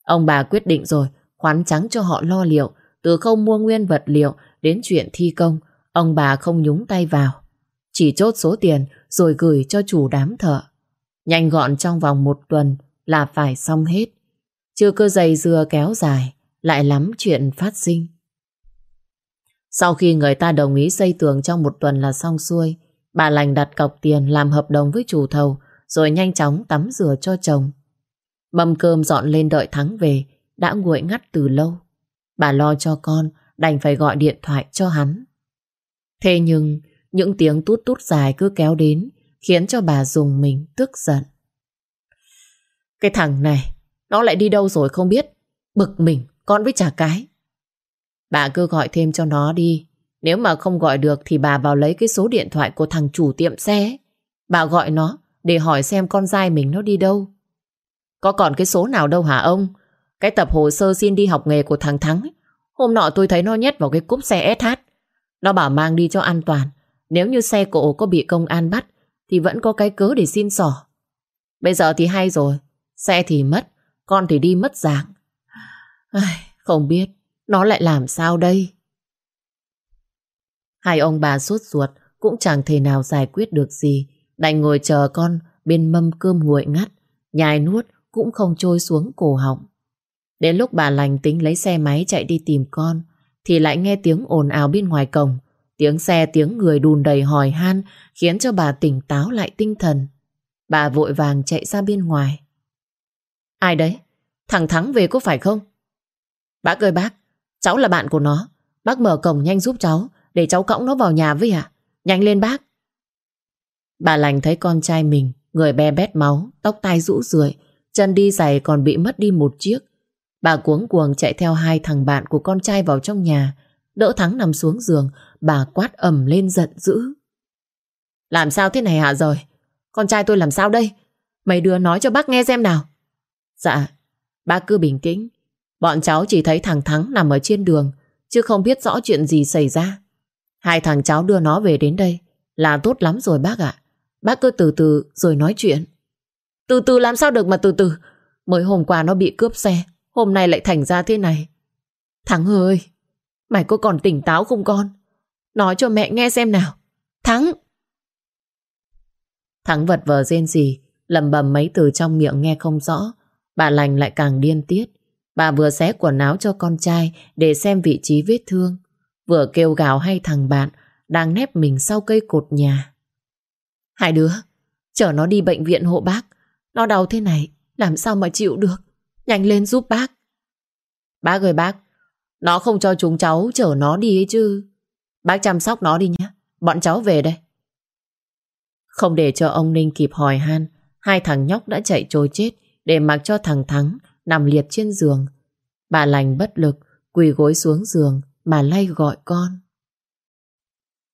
Ông bà quyết định rồi, khoán trắng cho họ lo liệu, từ khâu mua nguyên vật liệu đến chuyện thi công, ông bà không nhúng tay vào. Chỉ chốt số tiền rồi gửi cho chủ đám thợ. Nhanh gọn trong vòng một tuần là phải xong hết. Chưa cơ dày dừa kéo dài, lại lắm chuyện phát sinh. Sau khi người ta đồng ý xây tường trong một tuần là xong xuôi, bà lành đặt cọc tiền làm hợp đồng với chủ thầu, rồi nhanh chóng tắm rửa cho chồng. Mâm cơm dọn lên đợi Thắng về, đã nguội ngắt từ lâu. Bà lo cho con, đành phải gọi điện thoại cho hắn. Thế nhưng, những tiếng tút tút dài cứ kéo đến, khiến cho bà dùng mình tức giận. Cái thằng này, nó lại đi đâu rồi không biết. Bực mình, con với trả cái. Bà cứ gọi thêm cho nó đi. Nếu mà không gọi được thì bà vào lấy cái số điện thoại của thằng chủ tiệm xe. Bà gọi nó để hỏi xem con trai mình nó đi đâu. Có còn cái số nào đâu hả ông? Cái tập hồ sơ xin đi học nghề của thằng Thắng. Hôm nọ tôi thấy nó nhét vào cái cúp xe SH. Nó bảo mang đi cho an toàn. Nếu như xe cổ có bị công an bắt thì vẫn có cái cớ để xin sỏ. Bây giờ thì hay rồi. Xe thì mất, con thì đi mất dạng. Ai, không biết nó lại làm sao đây? Hai ông bà sốt ruột cũng chẳng thể nào giải quyết được gì. Đành ngồi chờ con bên mâm cơm nguội ngắt, nhai nuốt cũng không trôi xuống cổ họng. Đến lúc bà lành tính lấy xe máy chạy đi tìm con, thì lại nghe tiếng ồn ào bên ngoài cổng. Tiếng xe, tiếng người đùn đầy hỏi han khiến cho bà tỉnh táo lại tinh thần. Bà vội vàng chạy ra bên ngoài. Ai đấy? Thằng Thắng về có phải không? Bác ơi bác, cháu là bạn của nó. Bác mở cổng nhanh giúp cháu, để cháu cõng nó vào nhà với à? Nhanh lên bác. Bà lành thấy con trai mình, người be bét máu, tóc tai rũ rượi, chân đi giày còn bị mất đi một chiếc. Bà cuống cuồng chạy theo hai thằng bạn của con trai vào trong nhà, đỡ Thắng nằm xuống giường, bà quát ầm lên giận dữ. Làm sao thế này hả rồi? Con trai tôi làm sao đây? Mấy đứa nói cho bác nghe xem nào. Dạ, bác cứ bình tĩnh. Bọn cháu chỉ thấy thằng Thắng nằm ở trên đường, chứ không biết rõ chuyện gì xảy ra. Hai thằng cháu đưa nó về đến đây là tốt lắm rồi bác ạ. Bác cứ từ từ rồi nói chuyện. Từ từ làm sao được mà từ từ. Mới hôm qua nó bị cướp xe, hôm nay lại thành ra thế này. Thắng ơi, mày có còn tỉnh táo không con? Nói cho mẹ nghe xem nào. Thắng! Thắng vật vờ rên gì, lầm bầm mấy từ trong miệng nghe không rõ. Bà lành lại càng điên tiết. Bà vừa xé quần áo cho con trai để xem vị trí vết thương. Vừa kêu gào hay thằng bạn đang nép mình sau cây cột nhà. Hai đứa, chở nó đi bệnh viện hộ bác. Nó đau thế này, làm sao mà chịu được. Nhanh lên giúp bác. Bác ơi bác, nó không cho chúng cháu chở nó đi ấy chứ. Bác chăm sóc nó đi nhé, bọn cháu về đây. Không để cho ông Ninh kịp hỏi han, hai thằng nhóc đã chạy trôi chết để mặc cho thằng Thắng nằm liệt trên giường. Bà lành bất lực, quỳ gối xuống giường mà lay gọi con.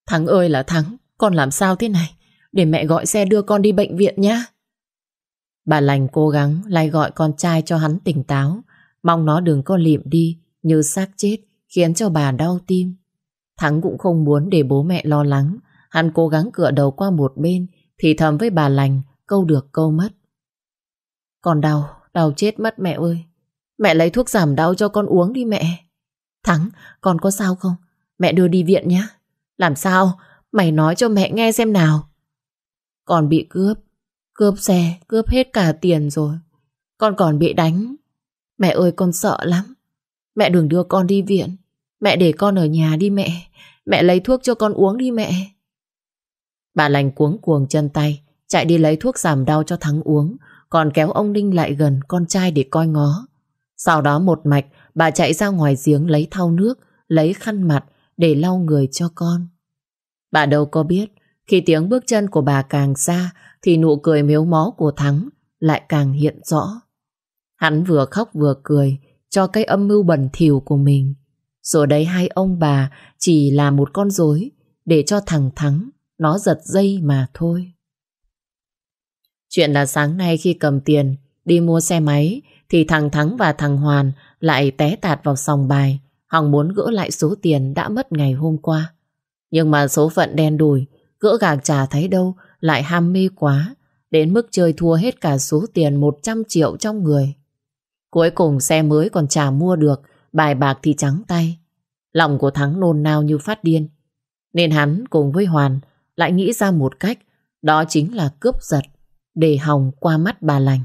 Thắng ơi là Thắng, con làm sao thế này? Để mẹ gọi xe đưa con đi bệnh viện nhé. Bà lành cố gắng lay gọi con trai cho hắn tỉnh táo, mong nó đừng có liệm đi như xác chết khiến cho bà đau tim. Thắng cũng không muốn để bố mẹ lo lắng, hắn cố gắng cựa đầu qua một bên thì thầm với bà lành câu được câu mất. Còn đau, đau chết mất mẹ ơi. Mẹ lấy thuốc giảm đau cho con uống đi mẹ. Thắng, con có sao không? Mẹ đưa đi viện nhé. Làm sao? Mày nói cho mẹ nghe xem nào. Con bị cướp. Cướp xe, cướp hết cả tiền rồi. Con còn bị đánh. Mẹ ơi con sợ lắm. Mẹ đừng đưa con đi viện. Mẹ để con ở nhà đi mẹ. Mẹ lấy thuốc cho con uống đi mẹ. Bà lành cuống cuồng chân tay, chạy đi lấy thuốc giảm đau cho Thắng uống, còn kéo ông Ninh lại gần con trai để coi ngó. Sau đó một mạch, bà chạy ra ngoài giếng lấy thau nước, lấy khăn mặt để lau người cho con. Bà đâu có biết, Khi tiếng bước chân của bà càng xa thì nụ cười miếu mó của Thắng lại càng hiện rõ. Hắn vừa khóc vừa cười cho cái âm mưu bẩn thỉu của mình. Rồi đấy hai ông bà chỉ là một con rối để cho thằng Thắng nó giật dây mà thôi. Chuyện là sáng nay khi cầm tiền đi mua xe máy thì thằng Thắng và thằng Hoàn lại té tạt vào sòng bài Hằng muốn gỡ lại số tiền đã mất ngày hôm qua. Nhưng mà số phận đen đủi, gỡ gạc trả thấy đâu, lại ham mê quá đến mức chơi thua hết cả số tiền 100 triệu trong người. Cuối cùng xe mới còn trả mua được bài bạc thì trắng tay. Lòng của Thắng nôn nao như phát điên. Nên hắn cùng với Hoàn lại nghĩ ra một cách đó chính là cướp giật để hòng qua mắt bà lành.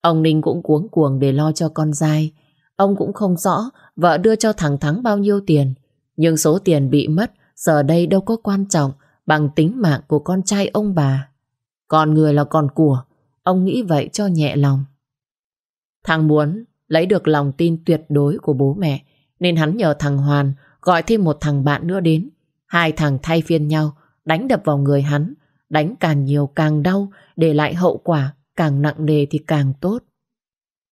Ông Ninh cũng cuống cuồng để lo cho con dai. Ông cũng không rõ vợ đưa cho thằng Thắng bao nhiêu tiền. Nhưng số tiền bị mất giờ đây đâu có quan trọng bằng tính mạng của con trai ông bà. Còn người là còn của, ông nghĩ vậy cho nhẹ lòng. Thằng muốn lấy được lòng tin tuyệt đối của bố mẹ nên hắn nhờ thằng Hoàn gọi thêm một thằng bạn nữa đến. Hai thằng thay phiên nhau đánh đập vào người hắn đánh càng nhiều càng đau để lại hậu quả càng nặng nề thì càng tốt.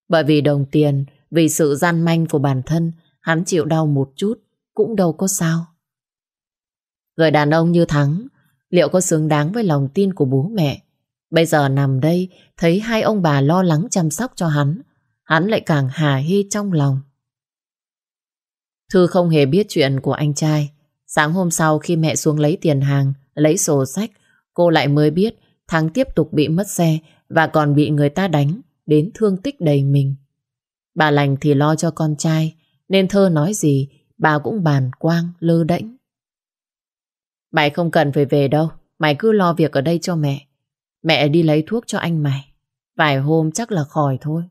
Bởi vì đồng tiền, vì sự gian manh của bản thân, hắn chịu đau một chút, cũng đâu có sao. Người đàn ông như Thắng, liệu có xứng đáng với lòng tin của bố mẹ? Bây giờ nằm đây, thấy hai ông bà lo lắng chăm sóc cho hắn, hắn lại càng hà hê trong lòng. Thư không hề biết chuyện của anh trai. Sáng hôm sau khi mẹ xuống lấy tiền hàng, lấy sổ sách, cô lại mới biết Thắng tiếp tục bị mất xe và còn bị người ta đánh đến thương tích đầy mình. Bà lành thì lo cho con trai nên thơ nói gì bà cũng bàn quang lơ đễnh. Mày không cần phải về đâu mày cứ lo việc ở đây cho mẹ. Mẹ đi lấy thuốc cho anh mày. Vài hôm chắc là khỏi thôi.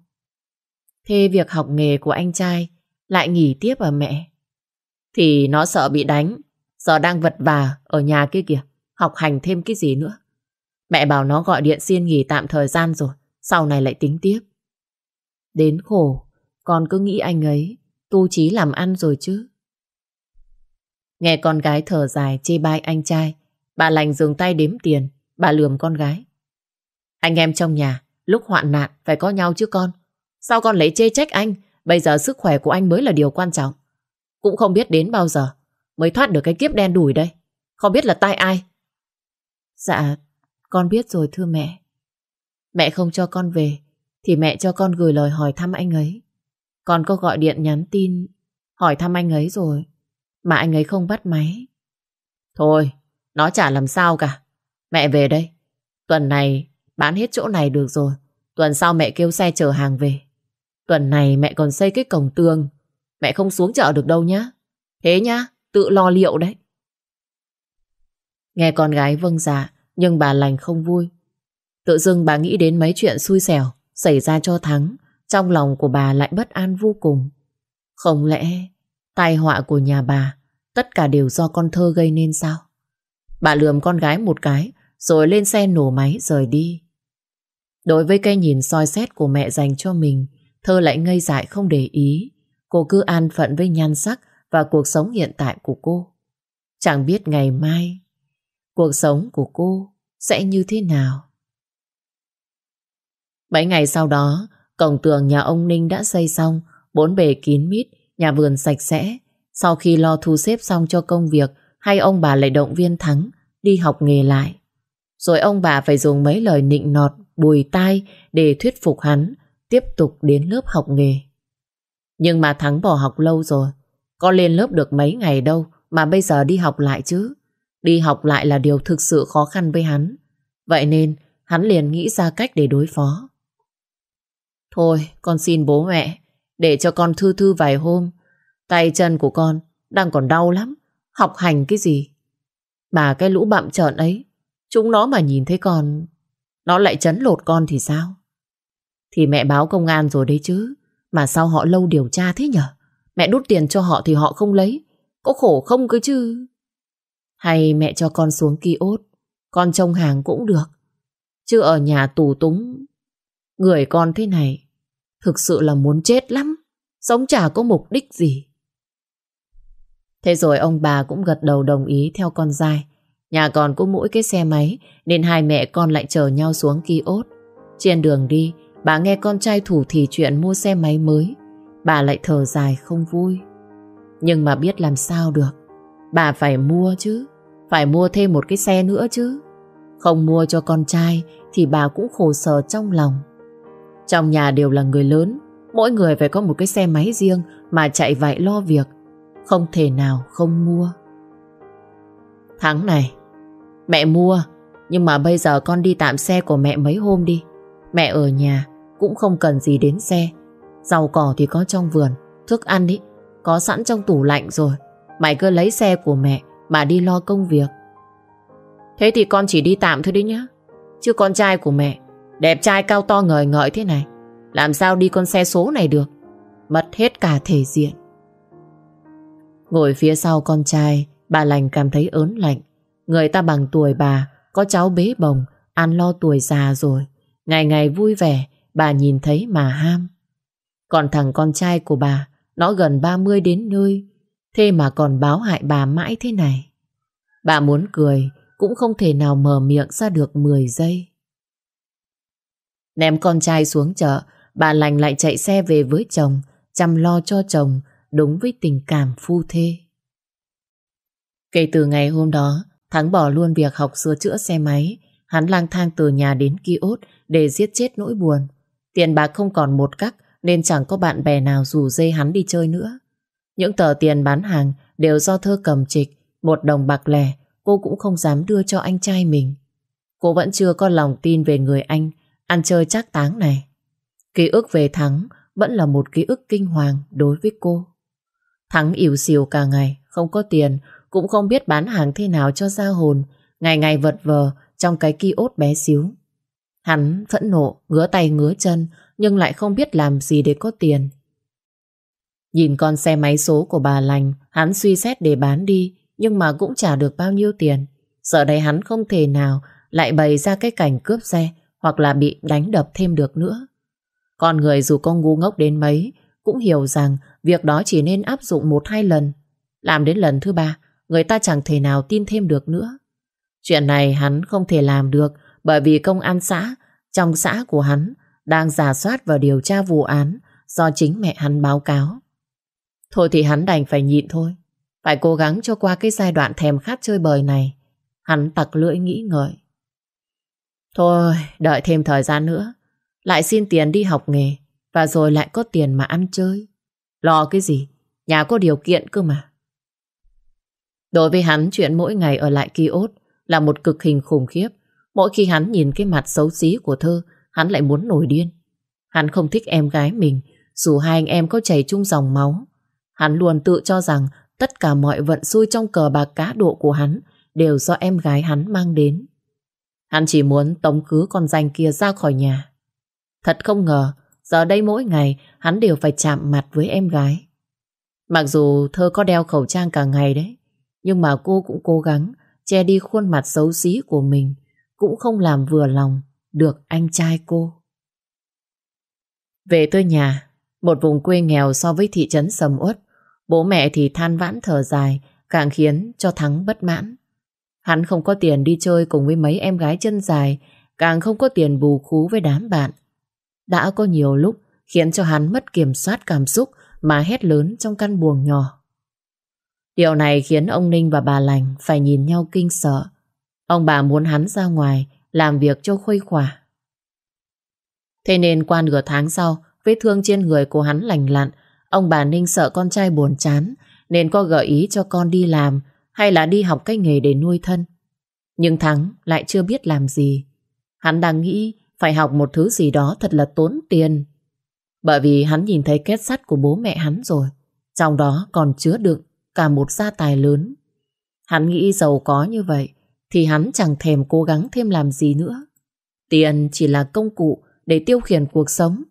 Thế việc học nghề của anh trai lại nghỉ tiếp ở mẹ? Thì nó sợ bị đánh. Giờ đang vật vả ở nhà kia kìa. Học hành thêm cái gì nữa. Mẹ bảo nó gọi điện xin nghỉ tạm thời gian rồi. Sau này lại tính tiếp. Đến khổ. Con cứ nghĩ anh ấy, tu trí làm ăn rồi chứ. Nghe con gái thở dài chê bai anh trai. Bà lành dừng tay đếm tiền. Bà lườm con gái. Anh em trong nhà, lúc hoạn nạn phải có nhau chứ con. Sao con lấy chê trách anh? Bây giờ sức khỏe của anh mới là điều quan trọng. Cũng không biết đến bao giờ mới thoát được cái kiếp đen đủi đây. Không biết là tai ai. Dạ, con biết rồi thưa mẹ. Mẹ không cho con về, thì mẹ cho con gửi lời hỏi thăm anh ấy. Con có gọi điện nhắn tin hỏi thăm anh ấy rồi, mà anh ấy không bắt máy. Thôi, nó chả làm sao cả. Mẹ về đây. Tuần này bán hết chỗ này được rồi. Tuần sau mẹ kêu xe chở hàng về. Tuần này mẹ còn xây cái cổng tường. Mẹ không xuống chợ được đâu nhá. Thế nhá, tự lo liệu đấy. Nghe con gái vâng dạ, nhưng bà lành không vui. Tự dưng bà nghĩ đến mấy chuyện xui xẻo xảy ra cho Thắng. Trong lòng của bà lại bất an vô cùng. Không lẽ tai họa của nhà bà tất cả đều do con thơ gây nên sao? Bà lườm con gái một cái rồi lên xe nổ máy rời đi. Đối với cái nhìn soi xét của mẹ dành cho mình, thơ lại ngây dại không để ý. Cô cứ an phận với nhan sắc và cuộc sống hiện tại của cô. Chẳng biết ngày mai cuộc sống của cô sẽ như thế nào. Mấy ngày sau đó, cổng tường nhà ông Ninh đã xây xong, bốn bề kín mít, nhà vườn sạch sẽ. Sau khi lo thu xếp xong cho công việc, hai ông bà lại động viên Thắng đi học nghề lại. Rồi ông bà phải dùng mấy lời nịnh nọt, bùi tai để thuyết phục hắn tiếp tục đến lớp học nghề. Nhưng mà Thắng bỏ học lâu rồi, có lên lớp được mấy ngày đâu mà bây giờ đi học lại chứ. Đi học lại là điều thực sự khó khăn với hắn. Vậy nên hắn liền nghĩ ra cách để đối phó. Thôi, con xin bố mẹ, để cho con thư thư vài hôm. Tay chân của con đang còn đau lắm. Học hành cái gì? Bà cái lũ bạm trợn ấy, chúng nó mà nhìn thấy con, nó lại chấn lột con thì sao? Thì mẹ báo công an rồi đấy chứ. Mà sao họ lâu điều tra thế nhở? Mẹ đút tiền cho họ thì họ không lấy. Có khổ không cơ chứ? Hay mẹ cho con xuống ốt Con trông hàng cũng được Chứ ở nhà tù túng Người con thế này Thực sự là muốn chết lắm Sống chả có mục đích gì Thế rồi ông bà cũng gật đầu đồng ý theo con dai Nhà còn có mỗi cái xe máy nên hai mẹ con lại chờ nhau xuống kiosk. Trên đường đi, bà nghe con trai thủ thì chuyện mua xe máy mới. Bà lại thở dài không vui. Nhưng mà biết làm sao được. Bà phải mua chứ. Phải mua thêm một cái xe nữa chứ. Không mua cho con trai thì bà cũng khổ sở trong lòng. Trong nhà đều là người lớn. Mỗi người phải có một cái xe máy riêng mà chạy vạy lo việc. Không thể nào không mua. Tháng này, mẹ mua. Nhưng mà bây giờ con đi tạm xe của mẹ mấy hôm đi. Mẹ ở nhà cũng không cần gì đến xe. Rau cỏ thì có trong vườn. Thức ăn ý, có sẵn trong tủ lạnh rồi. Mày cứ lấy xe của mẹ mà đi lo công việc. Thế thì con chỉ đi tạm thôi đấy nhá. Chứ con trai của mẹ, đẹp trai cao to ngời ngợi thế này, làm sao đi con xe số này được? Mất hết cả thể diện. Ngồi phía sau con trai, bà lành cảm thấy ớn lạnh. Người ta bằng tuổi bà, có cháu bế bồng, ăn lo tuổi già rồi. Ngày ngày vui vẻ, bà nhìn thấy mà ham. Còn thằng con trai của bà, nó gần 30 đến nơi, thế mà còn báo hại bà mãi thế này. Bà muốn cười, cũng không thể nào mở miệng ra được 10 giây. Ném con trai xuống chợ, bà lành lại chạy xe về với chồng, chăm lo cho chồng, đúng với tình cảm phu thê. Kể từ ngày hôm đó, Thắng bỏ luôn việc học sửa chữa xe máy, hắn lang thang từ nhà đến kiosk để giết chết nỗi buồn. Tiền bạc không còn một cách nên chẳng có bạn bè nào rủ dây hắn đi chơi nữa. Những tờ tiền bán hàng đều do thơ cầm trịch, một đồng bạc lẻ, cô cũng không dám đưa cho anh trai mình. Cô vẫn chưa có lòng tin về người anh, ăn chơi chắc táng này. Ký ức về Thắng vẫn là một ký ức kinh hoàng đối với cô. Thắng ỉu xìu cả ngày, không có tiền, cũng không biết bán hàng thế nào cho ra hồn, ngày ngày vật vờ trong cái kiosk bé xíu. Hắn phẫn nộ, ngứa tay ngứa chân, nhưng lại không biết làm gì để có tiền. Nhìn con xe máy số của bà lành, hắn suy xét để bán đi, nhưng mà cũng trả được bao nhiêu tiền. sợ đây hắn không thể nào lại bày ra cái cảnh cướp xe hoặc là bị đánh đập thêm được nữa. Con người dù con ngu ngốc đến mấy cũng hiểu rằng việc đó chỉ nên áp dụng một hai lần. Làm đến lần thứ ba, người ta chẳng thể nào tin thêm được nữa. Chuyện này hắn không thể làm được bởi vì công an xã trong xã của hắn đang giả soát và điều tra vụ án do chính mẹ hắn báo cáo. Thôi thì hắn đành phải nhịn thôi. Phải cố gắng cho qua cái giai đoạn thèm khát chơi bời này. Hắn tặc lưỡi nghĩ ngợi. Thôi, đợi thêm thời gian nữa. Lại xin tiền đi học nghề. Và rồi lại có tiền mà ăn chơi. Lo cái gì? Nhà có điều kiện cơ mà. Đối với hắn, chuyện mỗi ngày ở lại kiosk là một cực hình khủng khiếp. Mỗi khi hắn nhìn cái mặt xấu xí của thơ, hắn lại muốn nổi điên. Hắn không thích em gái mình, dù hai anh em có chảy chung dòng máu. Hắn luôn tự cho rằng tất cả mọi vận xui trong cờ bạc cá độ của hắn đều do em gái hắn mang đến. Hắn chỉ muốn tống cứ con danh kia ra khỏi nhà. Thật không ngờ, giờ đây mỗi ngày hắn đều phải chạm mặt với em gái. Mặc dù thơ có đeo khẩu trang cả ngày đấy, nhưng mà cô cũng cố gắng che đi khuôn mặt xấu xí của mình, cũng không làm vừa lòng được anh trai cô. Về tới nhà, một vùng quê nghèo so với thị trấn sầm uất, bố mẹ thì than vãn thở dài, càng khiến cho Thắng bất mãn. Hắn không có tiền đi chơi cùng với mấy em gái chân dài, càng không có tiền bù khú với đám bạn. Đã có nhiều lúc khiến cho hắn mất kiểm soát cảm xúc mà hét lớn trong căn buồng nhỏ. Điều này khiến ông Ninh và bà Lành phải nhìn nhau kinh sợ. Ông bà muốn hắn ra ngoài làm việc cho khuây khỏa. Thế nên qua nửa tháng sau, vết thương trên người của hắn lành lặn, ông bà Ninh sợ con trai buồn chán nên có gợi ý cho con đi làm hay là đi học cái nghề để nuôi thân. Nhưng Thắng lại chưa biết làm gì. Hắn đang nghĩ phải học một thứ gì đó thật là tốn tiền. Bởi vì hắn nhìn thấy kết sắt của bố mẹ hắn rồi. Trong đó còn chứa đựng cả một gia tài lớn. Hắn nghĩ giàu có như vậy thì hắn chẳng thèm cố gắng thêm làm gì nữa. Tiền chỉ là công cụ để tiêu khiển cuộc sống.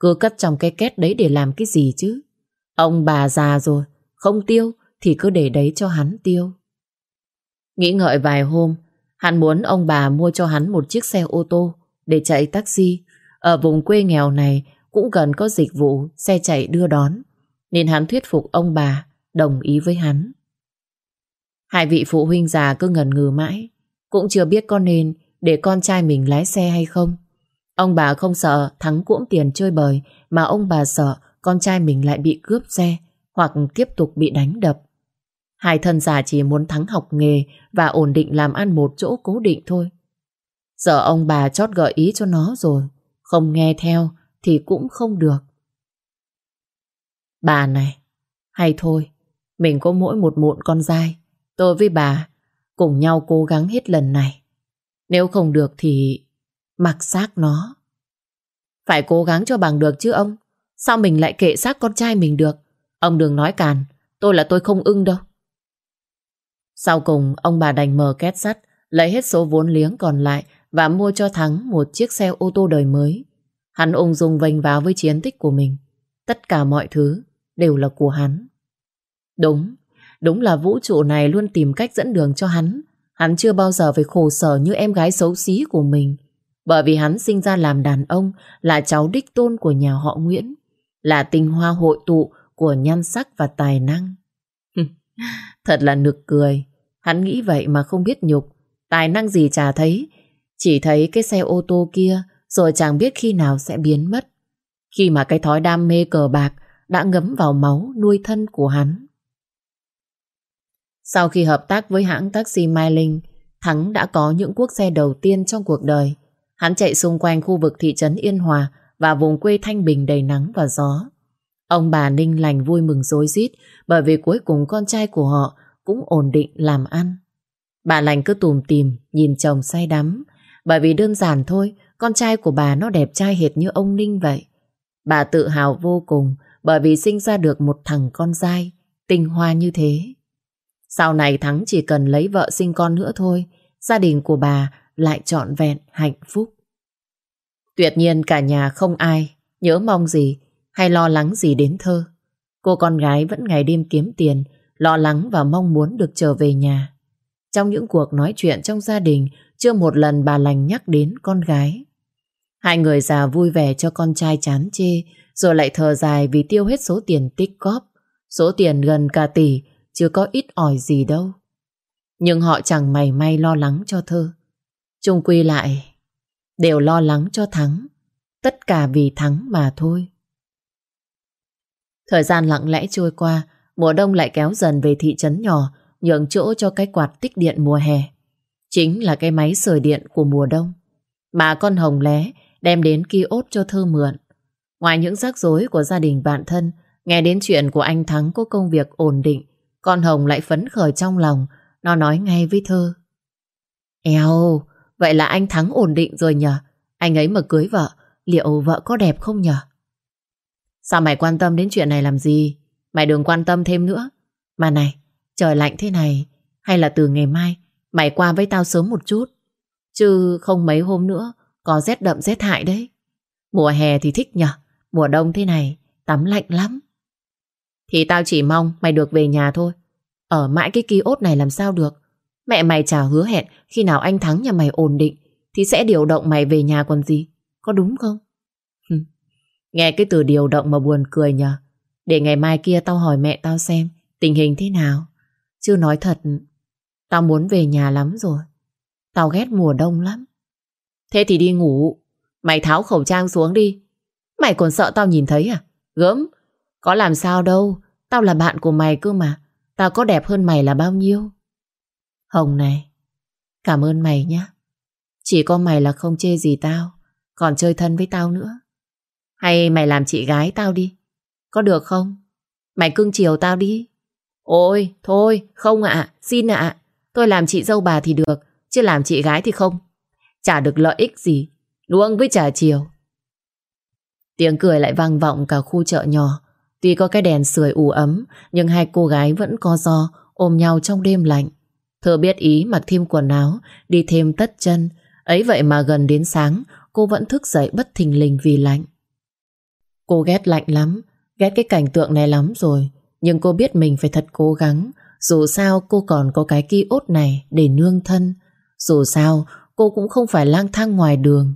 Cứ cất trong cái két đấy để làm cái gì chứ? Ông bà già rồi, không tiêu thì cứ để đấy cho hắn tiêu. Nghĩ ngợi vài hôm, hắn muốn ông bà mua cho hắn một chiếc xe ô tô để chạy taxi. Ở vùng quê nghèo này cũng cần có dịch vụ xe chạy đưa đón. Nên hắn thuyết phục ông bà đồng ý với hắn. Hai vị phụ huynh già cứ ngần ngừ mãi, cũng chưa biết con nên để con trai mình lái xe hay không. Ông bà không sợ thắng cuỗm tiền chơi bời, mà ông bà sợ con trai mình lại bị cướp xe hoặc tiếp tục bị đánh đập. Hai thân già chỉ muốn thắng học nghề và ổn định làm ăn một chỗ cố định thôi. Giờ ông bà chót gợi ý cho nó rồi, không nghe theo thì cũng không được. Bà này, hay thôi, mình có mỗi một muộn con dai, tôi với bà cùng nhau cố gắng hết lần này. Nếu không được thì mặc xác nó. Phải cố gắng cho bằng được chứ ông. Sao mình lại kệ xác con trai mình được? Ông đừng nói càn, tôi là tôi không ưng đâu. Sau cùng, ông bà đành mở két sắt, lấy hết số vốn liếng còn lại và mua cho Thắng một chiếc xe ô tô đời mới. Hắn ung dung vênh váo với chiến tích của mình. Tất cả mọi thứ đều là của hắn. Đúng, đúng là vũ trụ này luôn tìm cách dẫn đường cho hắn. Hắn chưa bao giờ phải khổ sở như em gái xấu xí của mình. Bởi vì hắn sinh ra làm đàn ông, là cháu đích tôn của nhà họ Nguyễn, là tinh hoa hội tụ của nhan sắc và tài năng. Thật là nực cười. Hắn nghĩ vậy mà không biết nhục. Tài năng gì chả thấy. Chỉ thấy cái xe ô tô kia rồi chẳng biết khi nào sẽ biến mất. Khi mà cái thói đam mê cờ bạc đã ngấm vào máu nuôi thân của hắn. Sau khi hợp tác với hãng taxi Mai Linh, Thắng đã có những quốc xe đầu tiên trong cuộc đời. Hắn chạy xung quanh khu vực thị trấn Yên Hòa và vùng quê Thanh Bình đầy nắng và gió. Ông bà Ninh lành vui mừng rối rít bởi vì cuối cùng con trai của họ cũng ổn định làm ăn. Bà lành cứ tùm tìm, nhìn chồng say đắm. Bởi vì đơn giản thôi, con trai của bà nó đẹp trai hệt như ông Ninh vậy. Bà tự hào vô cùng bởi vì sinh ra được một thằng con trai tinh hoa như thế. Sau này Thắng chỉ cần lấy vợ sinh con nữa thôi, gia đình của bà lại trọn vẹn hạnh phúc. Tuyệt nhiên cả nhà không ai nhớ mong gì hay lo lắng gì đến thơ. Cô con gái vẫn ngày đêm kiếm tiền, lo lắng và mong muốn được trở về nhà. Trong những cuộc nói chuyện trong gia đình, chưa một lần bà lành nhắc đến con gái. Hai người già vui vẻ cho con trai chán chê, rồi lại thờ dài vì tiêu hết số tiền tích cóp. Số tiền gần cả tỷ, chưa có ít ỏi gì đâu. Nhưng họ chẳng mày may lo lắng cho thơ. Trung quy lại, đều lo lắng cho Thắng. Tất cả vì Thắng mà thôi. Thời gian lặng lẽ trôi qua, mùa đông lại kéo dần về thị trấn nhỏ, nhường chỗ cho cái quạt tích điện mùa hè. Chính là cái máy sưởi điện của mùa đông. Mà con Hồng lé đem đến ký ốt cho thơ mượn. Ngoài những rắc rối của gia đình bạn thân, nghe đến chuyện của anh Thắng có công việc ổn định, con Hồng lại phấn khởi trong lòng, nó nói ngay với thơ. Eo, vậy là anh Thắng ổn định rồi nhờ? Anh ấy mà cưới vợ, liệu vợ có đẹp không nhờ? Sao mày quan tâm đến chuyện này làm gì? Mày đừng quan tâm thêm nữa. Mà này, trời lạnh thế này, hay là từ ngày mai mày qua với tao sớm một chút. Chứ không mấy hôm nữa, có rét đậm rét hại đấy. Mùa hè thì thích nhở, mùa đông thế này, tắm lạnh lắm. Thì tao chỉ mong mày được về nhà thôi. Ở mãi cái ký ốt này làm sao được. Mẹ mày chả hứa hẹn khi nào anh Thắng nhà mày ổn định thì sẽ điều động mày về nhà còn gì. Có đúng không? Nghe cái từ điều động mà buồn cười nhờ. Để ngày mai kia tao hỏi mẹ tao xem tình hình thế nào. Chứ nói thật, tao muốn về nhà lắm rồi. Tao ghét mùa đông lắm. Thế thì đi ngủ. Mày tháo khẩu trang xuống đi. Mày còn sợ tao nhìn thấy à? Gớm. Có làm sao đâu. Tao là bạn của mày cơ mà. Tao có đẹp hơn mày là bao nhiêu? Hồng này. Cảm ơn mày nhé. Chỉ có mày là không chê gì tao. Còn chơi thân với tao nữa. Hay mày làm chị gái tao đi. Có được không? Mày cưng chiều tao đi. Ôi, thôi, không ạ, xin ạ. Tôi làm chị dâu bà thì được, chứ làm chị gái thì không. Chả được lợi ích gì, luôn với trả chiều. Tiếng cười lại vang vọng cả khu chợ nhỏ. Tuy có cái đèn sưởi ủ ấm, nhưng hai cô gái vẫn co do ôm nhau trong đêm lạnh. Thơ biết ý mặc thêm quần áo, đi thêm tất chân. Ấy vậy mà gần đến sáng, cô vẫn thức dậy bất thình lình vì lạnh. Cô ghét lạnh lắm, ghét cái cảnh tượng này lắm rồi. Nhưng cô biết mình phải thật cố gắng. Dù sao cô còn có cái ký ốt này để nương thân. Dù sao cô cũng không phải lang thang ngoài đường.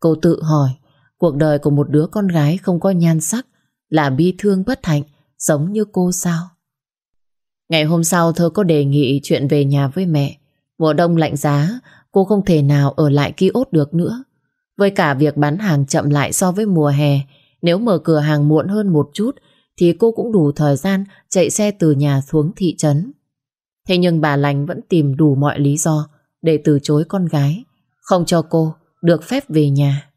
Cô tự hỏi, cuộc đời của một đứa con gái không có nhan sắc là bi thương bất hạnh giống như cô sao? Ngày hôm sau thơ có đề nghị chuyện về nhà với mẹ. Mùa đông lạnh giá, cô không thể nào ở lại ký ốt được nữa. Với cả việc bán hàng chậm lại so với mùa hè, nếu mở cửa hàng muộn hơn một chút thì cô cũng đủ thời gian chạy xe từ nhà xuống thị trấn. Thế nhưng bà Lành vẫn tìm đủ mọi lý do để từ chối con gái, không cho cô được phép về nhà.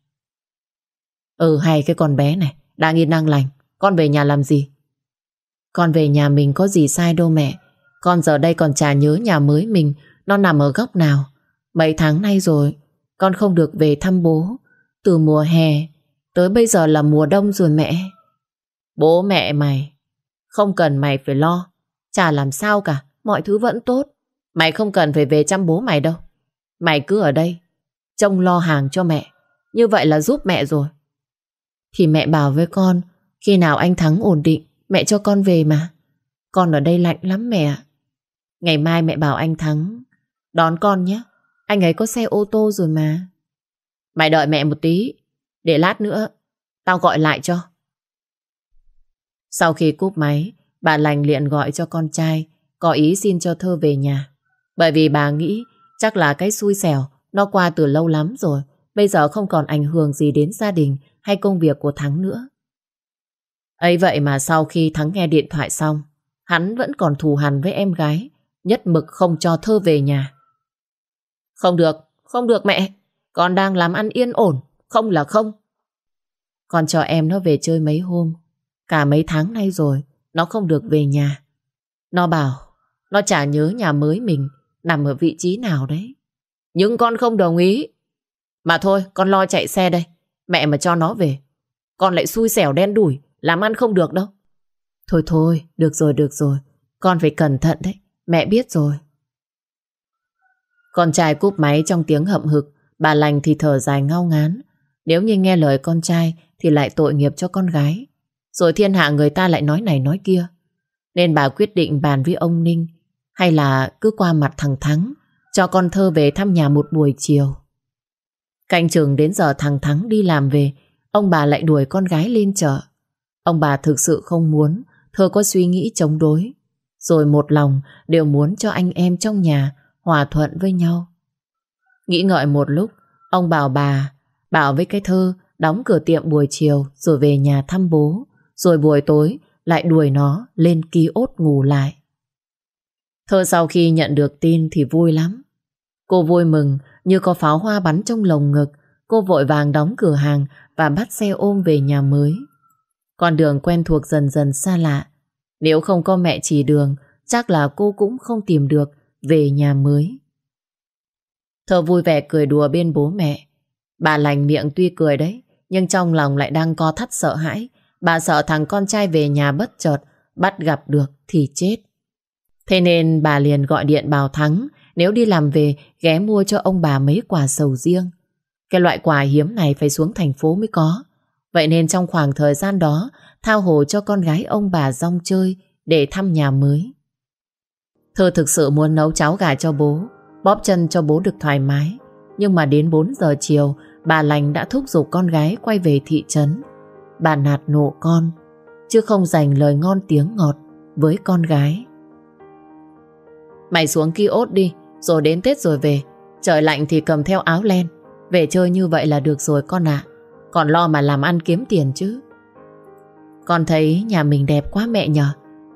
Ừ hay cái con bé này, đang yên năng lành, con về nhà làm gì? Con về nhà mình có gì sai đâu mẹ, con giờ đây còn chả nhớ nhà mới mình, nó nằm ở góc nào. Mấy tháng nay rồi, con không được về thăm bố. Từ mùa hè, tới bây giờ là mùa đông rồi mẹ. Bố mẹ mày, không cần mày phải lo. Chả làm sao cả, mọi thứ vẫn tốt. Mày không cần phải về chăm bố mày đâu. Mày cứ ở đây, trông lo hàng cho mẹ. Như vậy là giúp mẹ rồi. Thì mẹ bảo với con, khi nào anh Thắng ổn định, mẹ cho con về mà. Con ở đây lạnh lắm mẹ Ngày mai mẹ bảo anh Thắng đón con nhé. Anh ấy có xe ô tô rồi mà. Mày đợi mẹ một tí, để lát nữa tao gọi lại cho. Sau khi cúp máy, bà lành liền gọi cho con trai có ý xin cho Thơ về nhà. Bởi vì bà nghĩ chắc là cái xui xẻo nó qua từ lâu lắm rồi. Bây giờ không còn ảnh hưởng gì đến gia đình hay công việc của Thắng nữa ấy vậy mà sau khi Thắng nghe điện thoại xong, hắn vẫn còn thù hằn với em gái, nhất mực không cho Thơ về nhà. Không được, không được mẹ, con đang làm ăn yên ổn, không là không. Con cho em nó về chơi mấy hôm, cả mấy tháng nay rồi, nó không được về nhà. Nó bảo, nó chả nhớ nhà mới mình nằm ở vị trí nào đấy. Nhưng con không đồng ý. Mà thôi, con lo chạy xe đây. Mẹ mà cho nó về. Con lại xui xẻo đen đủi, làm ăn không được đâu. Thôi thôi, được rồi, được rồi. Con phải cẩn thận đấy. Mẹ biết rồi. Con trai cúp máy trong tiếng hậm hực, bà lành thì thở dài ngao ngán. Nếu như nghe lời con trai thì lại tội nghiệp cho con gái. Rồi thiên hạ người ta lại nói này nói kia. Nên bà quyết định bàn với ông Ninh hay là cứ qua mặt thằng Thắng cho con thơ về thăm nhà một buổi chiều. Cạnh trường đến giờ thằng Thắng đi làm về, ông bà lại đuổi con gái lên chợ. Ông bà thực sự không muốn thơ có suy nghĩ chống đối. Rồi một lòng đều muốn cho anh em trong nhà hòa thuận với nhau. Nghĩ ngợi một lúc, ông bảo bà, bảo với cái thơ đóng cửa tiệm buổi chiều rồi về nhà thăm bố, rồi buổi tối lại đuổi nó lên ký ốt ngủ lại. Thơ sau khi nhận được tin thì vui lắm. Cô vui mừng như có pháo hoa bắn trong lồng ngực, cô vội vàng đóng cửa hàng và bắt xe ôm về nhà mới. Con đường quen thuộc dần dần xa lạ. Nếu không có mẹ chỉ đường, chắc là cô cũng không tìm được về nhà mới. Thơ vui vẻ cười đùa bên bố mẹ. Bà lành miệng tuy cười đấy, nhưng trong lòng lại đang co thắt sợ hãi. Bà sợ thằng con trai về nhà bất chợt, bắt gặp được thì chết. Thế nên bà liền gọi điện bảo Thắng, nếu đi làm về ghé mua cho ông bà mấy quả sầu riêng. Cái loại quả hiếm này phải xuống thành phố mới có. Vậy nên trong khoảng thời gian đó, thao hồ cho con gái ông bà rong chơi để thăm nhà mới. Thơ thực sự muốn nấu cháo gà cho bố, bóp chân cho bố được thoải mái. Nhưng mà đến 4 giờ chiều, bà lành đã thúc giục con gái quay về thị trấn. Bà nạt nộ con, chứ không dành lời ngon tiếng ngọt với con gái. Mày xuống kiosk đi, rồi đến Tết rồi về. Trời lạnh thì cầm theo áo len. Về chơi như vậy là được rồi con ạ. Còn lo mà làm ăn kiếm tiền chứ. Con thấy nhà mình đẹp quá mẹ nhờ.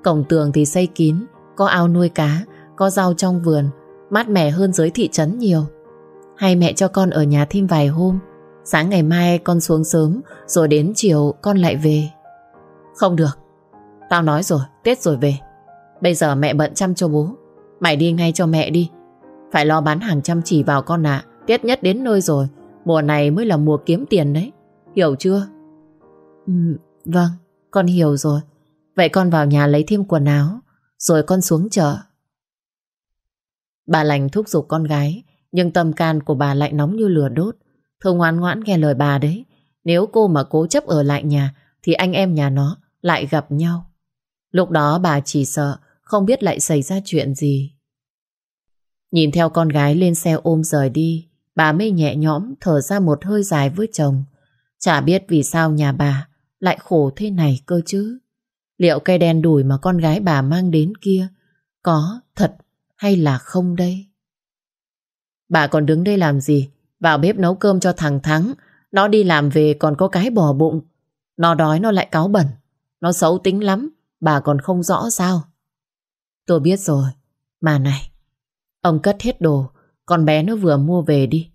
Cổng tường thì xây kín, có ao nuôi cá, có rau trong vườn, mát mẻ hơn dưới thị trấn nhiều. Hay mẹ cho con ở nhà thêm vài hôm, sáng ngày mai con xuống sớm, rồi đến chiều con lại về. Không được, tao nói rồi, Tết rồi về. Bây giờ mẹ bận chăm cho bố, mày đi ngay cho mẹ đi. Phải lo bán hàng chăm chỉ vào con ạ, Tết nhất đến nơi rồi, mùa này mới là mùa kiếm tiền đấy, hiểu chưa? Ừ, vâng, con hiểu rồi. Vậy con vào nhà lấy thêm quần áo, rồi con xuống chợ. Bà lành thúc giục con gái, nhưng tâm can của bà lại nóng như lửa đốt. Thôi ngoan ngoãn nghe lời bà đấy. Nếu cô mà cố chấp ở lại nhà, thì anh em nhà nó lại gặp nhau. Lúc đó bà chỉ sợ không biết lại xảy ra chuyện gì. Nhìn theo con gái lên xe ôm rời đi, bà mới nhẹ nhõm thở ra một hơi dài với chồng. Chả biết vì sao nhà bà lại khổ thế này cơ chứ. Liệu cây đen đủi mà con gái bà mang đến kia có thật hay là không đây? Bà còn đứng đây làm gì? Vào bếp nấu cơm cho thằng Thắng. Nó đi làm về còn có cái bò bụng. Nó đói nó lại cáo bẩn. Nó xấu tính lắm. Bà còn không rõ sao? Tôi biết rồi. Mà này, ông cất hết đồ. Con bé nó vừa mua về đi.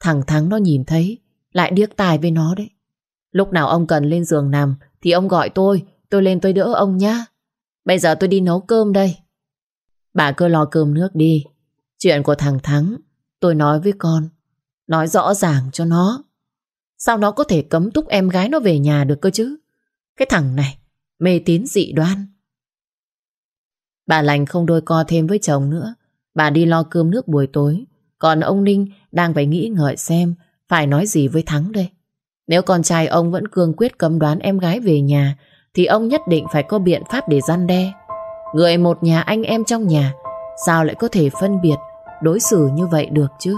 Thằng Thắng nó nhìn thấy. Lại điếc tai với nó đấy. Lúc nào ông cần lên giường nằm, thì ông gọi tôi. Tôi lên tôi đỡ ông nhá. Bây giờ tôi đi nấu cơm đây. Bà cứ lo cơm nước đi. Chuyện của thằng Thắng, tôi nói với con. Nói rõ ràng cho nó. Sao nó có thể cấm túc em gái nó về nhà được cơ chứ? Cái thằng này, mê tín dị đoan. Bà lành không đôi co thêm với chồng nữa. Bà đi lo cơm nước buổi tối. Còn ông Ninh đang phải nghĩ ngợi xem phải nói gì với Thắng đây. Nếu con trai ông vẫn cương quyết cấm đoán em gái về nhà thì ông nhất định phải có biện pháp để gian đe. Người một nhà anh em trong nhà sao lại có thể phân biệt đối xử như vậy được chứ?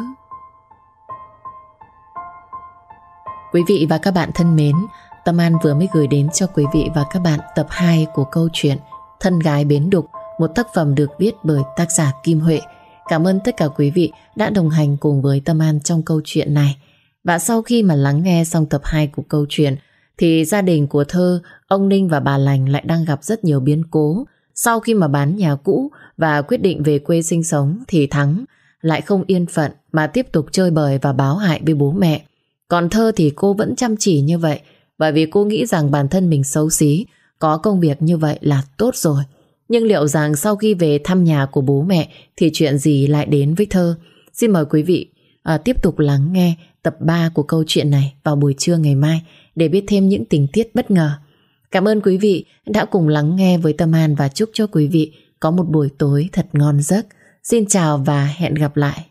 Quý vị và các bạn thân mến, Tâm An vừa mới gửi đến cho quý vị và các bạn tập 2 của câu chuyện Thân gái bến đục, một tác phẩm được viết bởi tác giả Kim Huệ. Cảm ơn tất cả quý vị đã đồng hành cùng với Tâm An trong câu chuyện này. Và sau khi mà lắng nghe xong tập 2 của câu chuyện, thì gia đình của Thơ, ông Ninh và bà Lành lại đang gặp rất nhiều biến cố. Sau khi mà bán nhà cũ và quyết định về quê sinh sống thì Thắng lại không yên phận mà tiếp tục chơi bời và báo hại với bố mẹ. Còn Thơ thì cô vẫn chăm chỉ như vậy bởi vì cô nghĩ rằng bản thân mình xấu xí, có công việc như vậy là tốt rồi. Nhưng liệu rằng sau khi về thăm nhà của bố mẹ thì chuyện gì lại đến với Thơ? Xin mời quý vị à, tiếp tục lắng nghe tập 3 của câu chuyện này vào buổi trưa ngày mai để biết thêm những tình tiết bất ngờ. Cảm ơn quý vị đã cùng lắng nghe với Tâm An và chúc cho quý vị có một buổi tối thật ngon giấc. Xin chào và hẹn gặp lại.